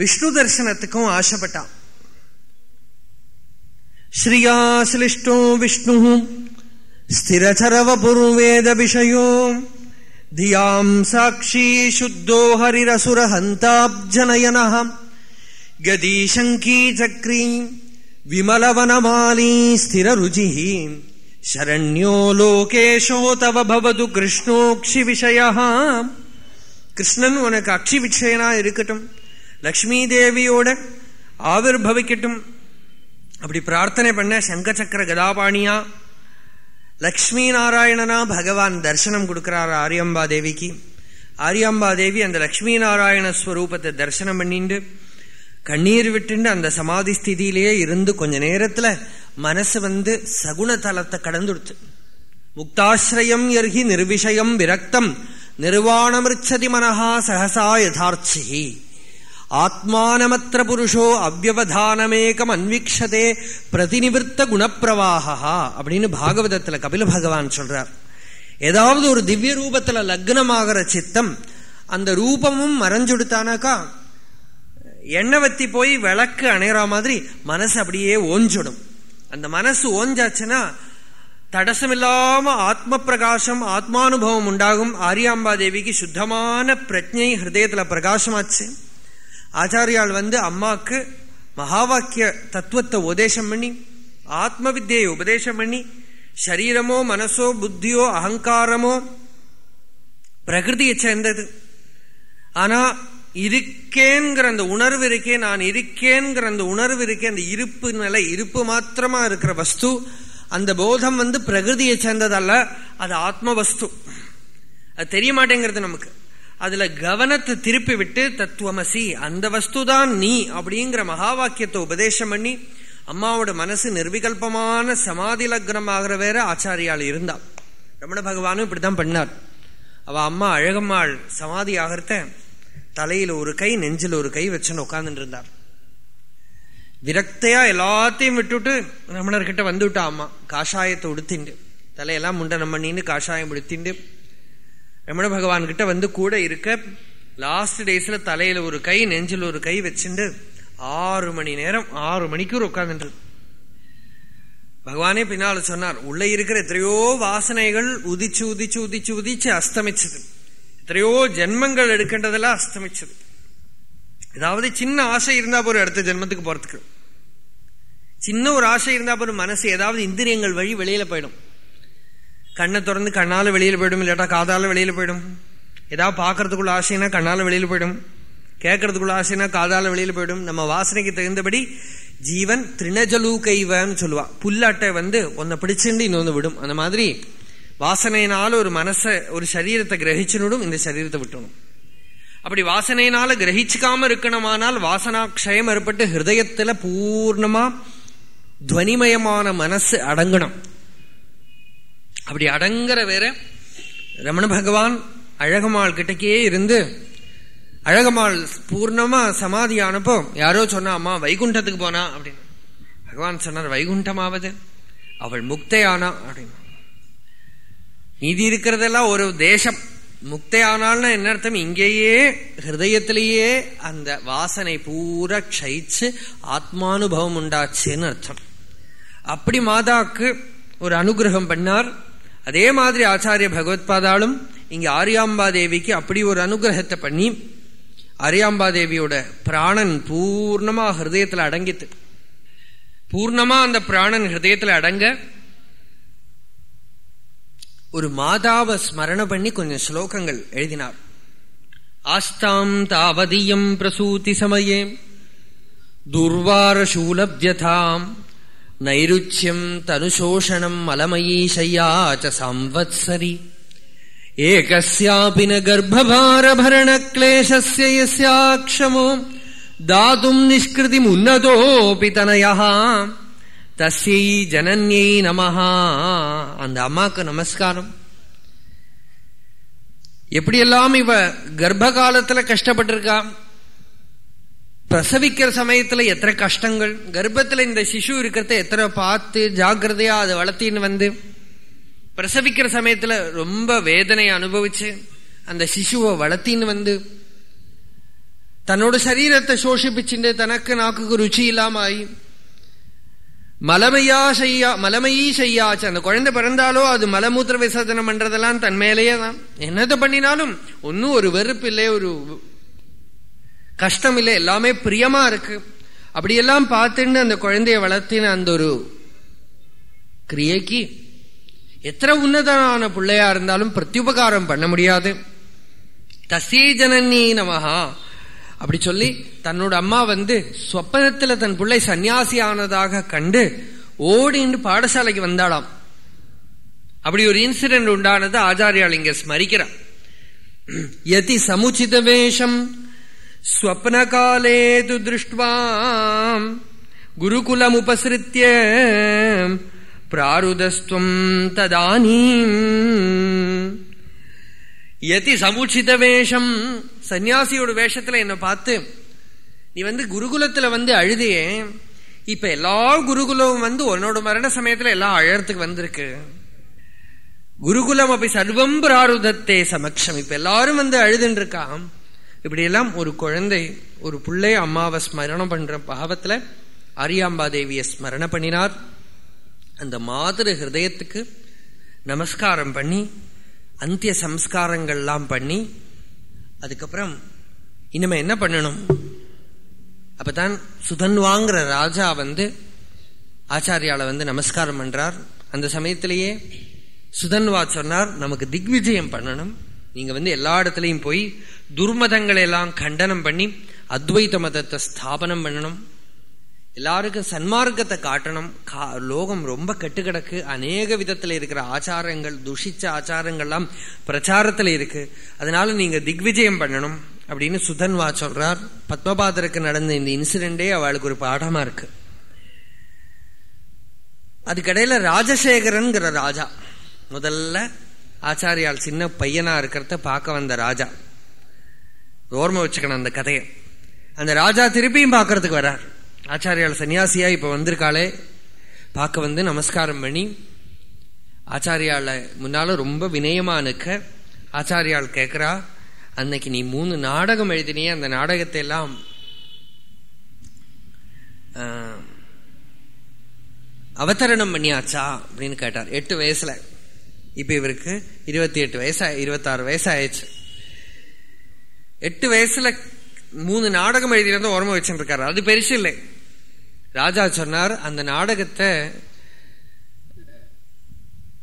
விஷ்ணு தரிசனத்துக்கும் ஆசைப்பட்டான். ஸ்ரீயாசிலிஷ்டோ விஷ்ணு ஸ்திரச்சரவபுர்வேத விஷயோ தியாம் சாட்சி சுத்தோ ஹரிரசுர ஹந்தாப்ஜனயன கதீசங்கீ சக்ரீ விமலவனமாலீ ஸ்திரருச்சி சரண்யோ லோகேஷோ தவ பவது கிருஷ்ணோக்ஷி விஷய கிருஷ்ணன் உனக்கு அக்ஷி விஷயனா இருக்கட்டும் லக்ஷ்மி தேவியோட ஆவிர் பவிக்கட்டும் அப்படி பிரார்த்தனை பண்ண சங்கச்சக்கர கதாபாணியா லக்ஷ்மி நாராயணனா பகவான் தரிசனம் கொடுக்கிறார் ஆரியம்பா தேவிக்கு. ஆரியம்பா தேவி அந்த லக்ஷ்மி நாராயண ஸ்வரூபத்தை தரிசனம் பண்ணிண்டு கண்ணீர் விட்டுண்டு அந்த சமாதி ஸ்திதியிலேயே இருந்து கொஞ்ச நேரத்தில் மனசு வந்து சகுண தலத்தை கடந்துடுச்சு முக்தாசிரயம் எர்ஹி நிர்விஷயம் விரக்தம் நிர்வாணமிருச்சதி மனஹா சகசா யதார்த்தி ஆத்மானமத்திர புருஷோ அவ்வதானமேகம் அன்வீக்ஷதே பிரதிநிவர்த்த குணப்பிரவாகா அப்படின்னு பாகவதத்தில் கபில பகவான் சொல்றார். ஏதாவது ஒரு திவ்ய ரூபத்தில் லக்னமாகிற சித்தம் அந்த ரூபமும் மறைஞ்சுடுத்தானாக்கா எண்ணெய் வத்தி போய் விளக்கு அணையிற மாதிரி மனசு அப்படியே ஓஞ்சிடும். அந்த மனசு ஓஞ்சாச்சுன்னா தடசமில்லாம ஆத்ம பிரகாசம் ஆத்மானுபவம் உண்டாகும். ஆரியாம்பா தேவிக்கு சுத்தமான பிரஜை ஹிருதயத்தில் பிரகாசமாச்சு. ஆச்சாரியால் வந்து அம்மாவுக்கு மகாவாக்கிய தத்துவத்தை உபதேசம் பண்ணி ஆத்ம வித்தியை உபதேசம் பண்ணி சரீரமோ மனசோ புத்தியோ அகங்காரமோ பிரகிருதியை சேர்ந்தது. ஆனா இருக்கேங்கிற அந்த உணர்வு இருக்கே நான் இருக்கேங்கிற அந்த உணர்வு இருக்கே அந்த இருப்பு நிலை இருப்பு மாத்திரமா இருக்கிற வஸ்து அந்த போதம் வந்து பிரகிருதியை சேர்ந்ததல்ல அது ஆத்ம வஸ்து அது தெரிய மாட்டேங்கிறது நமக்கு. அதுல கவனத்தை திருப்பி விட்டு தத்துவமசி அந்த வஸ்து தான் நீ அப்படிங்கிற மகா வாக்கியத்தை உபதேசம் பண்ணி அம்மாவோட மனசு நிர்விகல்பமான சமாதி லக்னமாகிற வேற ஆச்சாரியால் இருந்தா. ரமண பகவானும் இப்படித்தான் பண்ணார். அவ அம்மா அழகம்மாள் சமாதி ஆகிறத தலையில ஒரு கை நெஞ்சில் ஒரு கை வச்சுன்னு உட்கார்ந்துட்டு இருந்தார். விரக்தையா எல்லாத்தையும் விட்டுட்டு ரமணர்கிட்ட வந்துவிட்டா அம்மா. காஷாயத்தை உடுத்திண்டு தலையெல்லாம் முண்டனம் பண்ணின்னு காஷாயம் உடுத்திண்டு ரமண பகவான் கிட்ட வந்து கூட இருக்க லாஸ்ட் டேஸ்ல தலையில ஒரு கை நெஞ்சில் ஒரு கை வச்சுட்டு ஆறு மணி நேரம் ஆறு மணிக்கூர் உட்கார்ந்துட்டு பகவானே பின்னால சொன்னார் உள்ள இருக்கிற எத்தனையோ வாசனைகள் உதிச்சு உதிச்சு உதிச்சு உதிச்சு அஸ்தமிச்சது. எத்தனையோ ஜென்மங்கள் எடுக்கின்றதெல்லாம் அஸ்தமிச்சது. ஏதாவது சின்ன ஆசை இருந்தா போற அடுத்த ஜென்மத்துக்கு போறதுக்கு. சின்ன ஒரு ஆசை இருந்தா போற மனசு ஏதாவது இந்திரியங்கள் வழி வெளியில போயிடும். கண்ணை திறந்து கண்ணால் வெளியில் போயிடும் இல்லாட்டா காதால் வெளியில் போயிடும். ஏதாவது பார்க்கறதுக்குள்ள ஆசைனா கண்ணால் வெளியில் போயிடும். கேட்கறதுக்குள்ள ஆசைனா காதால் வெளியில் போயிடும். நம்ம வாசனைக்கு தகுந்தபடி ஜீவன் திருணஜலூ கைவன்னு சொல்லுவா. புல்லாட்டை வந்து ஒன்ன பிடிச்சிருந்து இன்னொன்னு விடும். அந்த மாதிரி வாசனையினால ஒரு மனசை ஒரு சரீரத்தை கிரகிச்சுனுடும் இந்த சரீரத்தை விட்டணும் அப்படி வாசனையினால கிரகிச்சுக்காம இருக்கணுமானால் வாசனாட்சயம் ஏற்பட்டு ஹிருதயத்துல பூர்ணமா துவனிமயமான மனசு அடங்கணும். அப்படி அடங்குற வேற ரமண பகவான் அழகம்மாள் கிட்டக்கே இருந்து அழகம்மாள் பூர்ணமா சமாதியானப்போ யாரோ சொன்னா அம்மா வைகுண்டத்துக்கு போனா அப்படின்னு. பகவான் சொன்னார் வைகுண்டமாவது. அவள் முக்தையானா அப்படின்னு. மீதி இருக்கிறதெல்லாம் ஒரு தேசம். முக்தையானால்னா என்ன அர்த்தம்? இங்கேயே ஹிருதயத்திலேயே அந்த வாசனை பூரா க்ஷயிச்சு ஆத்மானுபவம் உண்டாச்சுன்னு அர்த்தம். அப்படி மாதாக்கு ஒரு அனுகிரகம் பண்ணார். அதே மாதிரி ஆச்சாரிய பகவத்பாதாலும் இங்கே ஆரியாம்பா தேவிக்கு அப்படி ஒரு அனுகிரகத்தை பண்ணி ஆரியாம்பா தேவியோட பிராணன் பூர்ணமா ஹிருதயத்தில் அடங்கித்து பூர்ணமா அந்த பிராணன் ஹிருதயத்தில் அடங்க ஒரு மாதாவை ஸ்மரண பண்ணி கொஞ்சம் ஸ்லோகங்கள் எழுதினார். ஆஸ்தாம் தாவதியம் பிரசூதி சமயே துர்வாரசூலபியதாம் நைருச்சியம் தனுசோஷணம் மலமயீ சையாச்ச சம்வத்சரி ஏகஸ்யாபி ந கர்ப்பபாரபரணக்லேசஸ்ய யஸ்யாக்ஷமோ தாதும் நிஷ்கிருதிம் உன்னதோபி தனயா தஸ்யை ஜனன்யை நமஹா அந்த அம்மாக்கு நமஸ்காரம் எப்படியெல்லாம் இவ கர்ப்ப காலத்துல கஷ்டப்பட்டிருக்கா பிரசவிக்கிற சமயத்துல எத்தனை கஷ்டங்கள்? கர்ப்பத்துல இந்த சிசு இருக்கிறத எத்தனை பார்த்து ஜாக்கிரதையா அதை வளர்த்தின்னு வந்து பிரசவிக்கிற சமயத்துல ரொம்ப வேதனையை அனுபவிச்சு அந்த சிசுவை வளர்த்தின்னு வந்து தன்னோட சரீரத்தை சோஷிப்பிச்சுட்டு தனக்கு நாக்குக்கு ருச்சி இல்லாம ஆகி மலமையா செய்யா மலமையீ செய்யாச்சு. அந்த குழந்தை பிறந்தாலோ அது மலமூத்திர விசர்ஜனம் பண்றதெல்லாம் தன் மேலேயே தான். என்னத்தை பண்ணினாலும் ஒன்னும் ஒரு வெறுப்பு இல்லை ஒரு கஷ்டம் இல்லை எல்லாமே பிரியமா இருக்கு. அப்படியெல்லாம் பார்த்துன்னு அந்த குழந்தைய வளர்த்தின அந்த ஒரு கிரியைக்கு எத்தனை உன்னதமான பிள்ளையா இருந்தாலும் பிரத்யுபகாரம் பண்ண முடியாது. தசே ஜனநீ நமஹா. அப்படி சொல்லி தன்னோட அம்மா வந்து சொப்பனத்துல தன் பிள்ளை சன்னியாசி ஆனதாக கண்டு ஓடின்னு பாடசாலைக்கு வந்தாளாம். அப்படி ஒரு இன்சிடென்ட் உண்டானது ஆச்சாரியால் இங்க ஸ்மரிக்கிறார். யதி சமுச்சித வேஷம் ஸ்வப்னகாலே து திருஷ்டுவா குருகுலம் உபசிருத்திய பிராருதஸ்துவம் ததானீம். எதி சமுச்சித வேஷம். சன்னியாசியோட வேஷத்துல என்னை பார்த்து நீ வந்து குருகுலத்துல வந்து அழுதியே. இப்ப எல்லா குருகுலமும் வந்து உன்னோட மரண சமயத்துல எல்லாம் அழறதுக்கு வந்திருக்கு. குருகுலம் அப்படி சர்வம் பிராருதத்தே சமக்ஷம். இப்ப எல்லாரும் வந்து அழுதுன்னு இருக்கான் இப்படியெல்லாம் ஒரு குழந்தை ஒரு பிள்ளை அம்மாவை ஸ்மரணம் பண்ற பாவத்துல ஆரியாம்பா தேவியை ஸ்மரண பண்ணினார். அந்த மாதிரி ஹிருதயத்துக்கு நமஸ்காரம் பண்ணி அந்திய சம்ஸ்காரங்கள்லாம் பண்ணி அதுக்கப்புறம் இனிமே என்ன பண்ணணும்? அப்பதான் சுதன்வாங்கிற ராஜா வந்து ஆச்சாரியால வந்து நமஸ்காரம் பண்றார். அந்த சமயத்திலேயே சுதன்வா சொன்னார் நமக்கு திக்விஜயம் பண்ணணும். நீங்க வந்து எல்லா இடத்துலையும் போய் துர்மதங்களை எல்லாம் கண்டனம் பண்ணி அத்வைத மதத்தை ஸ்தாபனம் பண்ணணும். எல்லாருக்கும் சன்மார்க்கத்தை காட்டணும். லோகம் ரொம்ப கட்டுக்கிடக்கு. அநேக விதத்துல இருக்கிற ஆச்சாரங்கள் துஷிச்ச ஆச்சாரங்கள்லாம் பிரச்சாரத்துல இருக்கு. அதனால நீங்க திக்விஜயம் பண்ணணும் அப்படின்னு சுதன்வா சொல்றார். பத்மபாதருக்கு நடந்த இந்த இன்சிடென்டே அவளுக்கு ஒரு பாடமா இருக்கு. அதுக்கடையில ராஜசேகரன்கிற ராஜா முதல்ல ஆச்சாரியால் சின்ன பையனா இருக்கிறத பார்க்க வந்த ராஜா. ஓர்ம வச்சுக்கணும் அந்த கதையை. அந்த ராஜா திருப்பியும் பார்க்கறதுக்கு வர்றார். ஆச்சாரியால் சன்னியாசியா இப்ப வந்திருக்காளே. பார்க்க வந்து நமஸ்காரம் பண்ணி ஆச்சாரியால முன்னால ரொம்ப வினயமா நிற்க ஆச்சாரியால் கேட்குறா அன்னைக்கு நீ மூணு நாடகம் எழுதினியே அந்த நாடகத்தை எல்லாம் அவதரணம் பண்ணியாச்சா? அப்படின்னு கேட்டார். எட்டு வயசுல. இப்ப இவருக்கு இருபத்தி எட்டு வயசா இருபத்தாறு வயசாயிடுச்சு. எட்டு வயசுல மூணு நாடகம் எழுதினதை உரம வச்சுருக்காரு அது பெருசு இல்லை. ராஜா சொன்னார் அந்த நாடகத்தை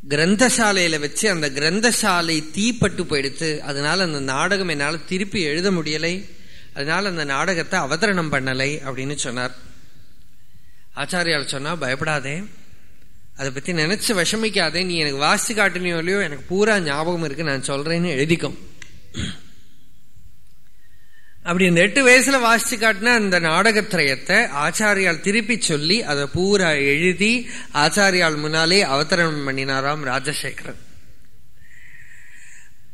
கிரந்தசாலையில வச்சு அந்த கிரந்தசாலை தீப்பட்டு போயிடுத்து அதனால அந்த நாடகம் என்னால் திருப்பி எழுத முடியலை. அதனால அந்த நாடகத்தை அவதரணம் பண்ணலை அப்படின்னு சொன்னார். ஆச்சாரியால் சொன்னா பயப்படாதே. அதை பத்தி நினைச்சு விஷமிக்காதே. நீ எனக்கு வாசி காட்டினியோ இல்லையோ எனக்கு பூரா ஞாபகம் இருக்கு. நான் சொல்றேன்னு எழுதிக்கும். அப்படி இந்த எட்டு வயசுல வாசிச்சு காட்டின அந்த நாடகத்திரயத்தை ஆச்சாரியால் திருப்பி சொல்லி அதை பூரா எழுதி ஆச்சாரியால் முன்னாலே அவதரணம் பண்ணினாராம் ராஜசேகரன்.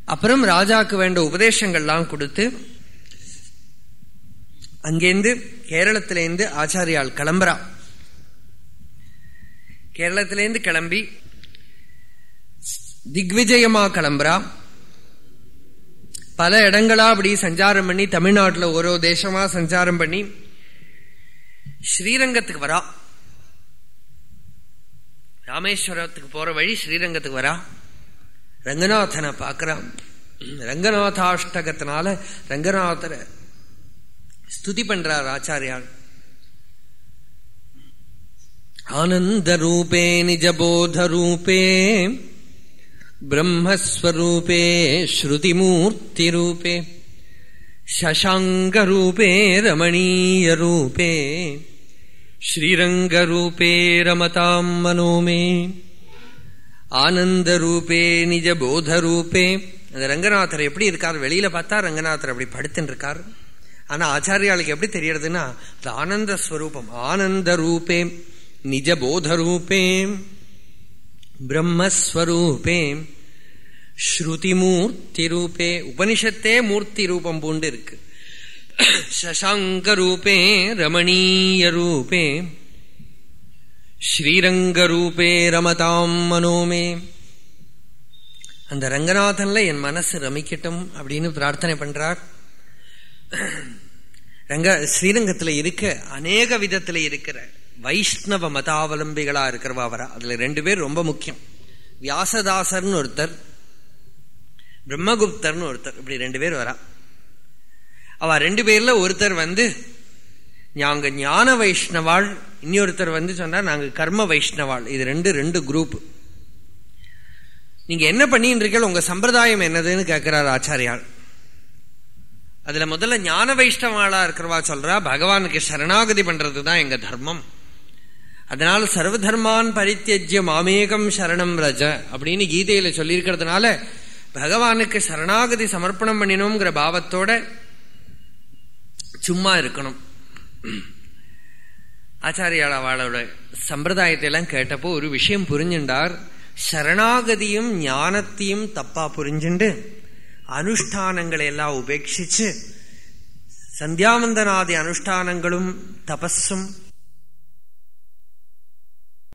அப்புறம் ராஜாக்கு வேண்ட உபதேசங்கள்லாம் கொடுத்து அங்கேருந்து கேரளத்திலேருந்து ஆச்சாரியால் கிளம்புறான். கேரளத்திலேருந்து கிளம்பி திக்விஜயமா கிளம்புறா. பல இடங்களா அப்படி சஞ்சாரம் பண்ணி தமிழ்நாட்டில் ஒரு தேசமா சஞ்சாரம் பண்ணி ஸ்ரீரங்கத்துக்கு வரா. ராமேஸ்வரத்துக்கு போற வழி ஸ்ரீரங்கத்துக்கு வரா. ரங்கநாதனை பார்க்கிறான் ரங்கநாதாஷ்டகத்தினால ரங்கநாதரை ஸ்துதி பண்றார் ஆச்சாரியால் ஆனந்த ரூபே நிஜபோத ரூபே ब्रह्मस्वरूपे श्रुतिमूर्तिरूपे शशाङ्गरूपे रमणीयरूपे श्रीरङ्गरूपे रमताम् मनो मे ஆனந்தரூபே நிஜ போதரூபே அந்த ரங்கநாதர் எப்படி இருக்கார் வெளியில பார்த்தா ரங்கநாதர் அப்படி படுத்துன்னு இருக்கார் ஆனா ஆச்சாரியாளுக்கு எப்படி தெரியறதுன்னா அது ஆனந்த ஸ்வரூபம் ஆனந்த ரூபே நிஜ பிரம்மஸ்வரூபேம் பிரம்மஸ்வரூபே ஸ்ருதிமூர்த்தி ரூபே உபனிஷத்தே மூர்த்தி ரூபம் பூண்டு இருக்கு சசாங்க ரூபே ரமணீய ரூபே ஸ்ரீரங்க ரூபே ரமதாம் மனோமே. அந்த ரங்கநாதன்ல என் மனசு ரமிக்கட்டும் அப்படின்னு பிரார்த்தனை பண்றார். ரங்க ஸ்ரீரங்கத்துல இருக்க அநேக விதத்துல இருக்கிற வைஷ்ணவ மதாவலம்பிகளா இருக்கிறவா வரா அதுல ரெண்டு பேர் ரொம்ப முக்கியம். வியாசதாசர்னு ஒருத்தர் பிரம்மகுப்தர்னு ஒருத்தர் இப்படி ரெண்டு பேர் வரா. அவ ரெண்டு பேர்ல ஒருத்தர் வந்து நாங்கள் ஞான வைஷ்ணவாள். இன்னொருத்தர் வந்து சொன்னா நாங்க கர்ம வைஷ்ணவாள். இது ரெண்டு ரெண்டு குரூப் நீங்க என்ன பண்ணிட்டு இருக்கீங்க உங்க சம்பிரதாயம் என்னதுன்னு கேட்கிறார் ஆச்சாரியால். அதுல முதல்ல ஞான வைஷ்ணவாளா இருக்கிறவா சொல்றா பகவானுக்கு சரணாகதி பண்றதுதான் எங்க தர்மம். அதனால சர்வதர்மான் பரித்தியஜ்ய மாமேகம் சரணம் ரஜ அப்படின்னு கீதையில சொல்லியிருக்கிறதுனால பகவானுக்கு சரணாகதி சமர்ப்பணம் பண்ணினோங்கிற பாவத்தோட சும்மா இருக்கணும். ஆச்சாரியாளவாளோட சம்பிரதாயத்தை எல்லாம் கேட்டப்போ ஒரு விஷயம் புரிஞ்சுண்டார். சரணாகதியும் ஞானத்தையும் தப்பா புரிஞ்சுண்டு அனுஷ்டானங்களை எல்லாம் உபேட்சிச்சு சந்தியாவந்தனாதி அனுஷ்டானங்களும் தபஸும்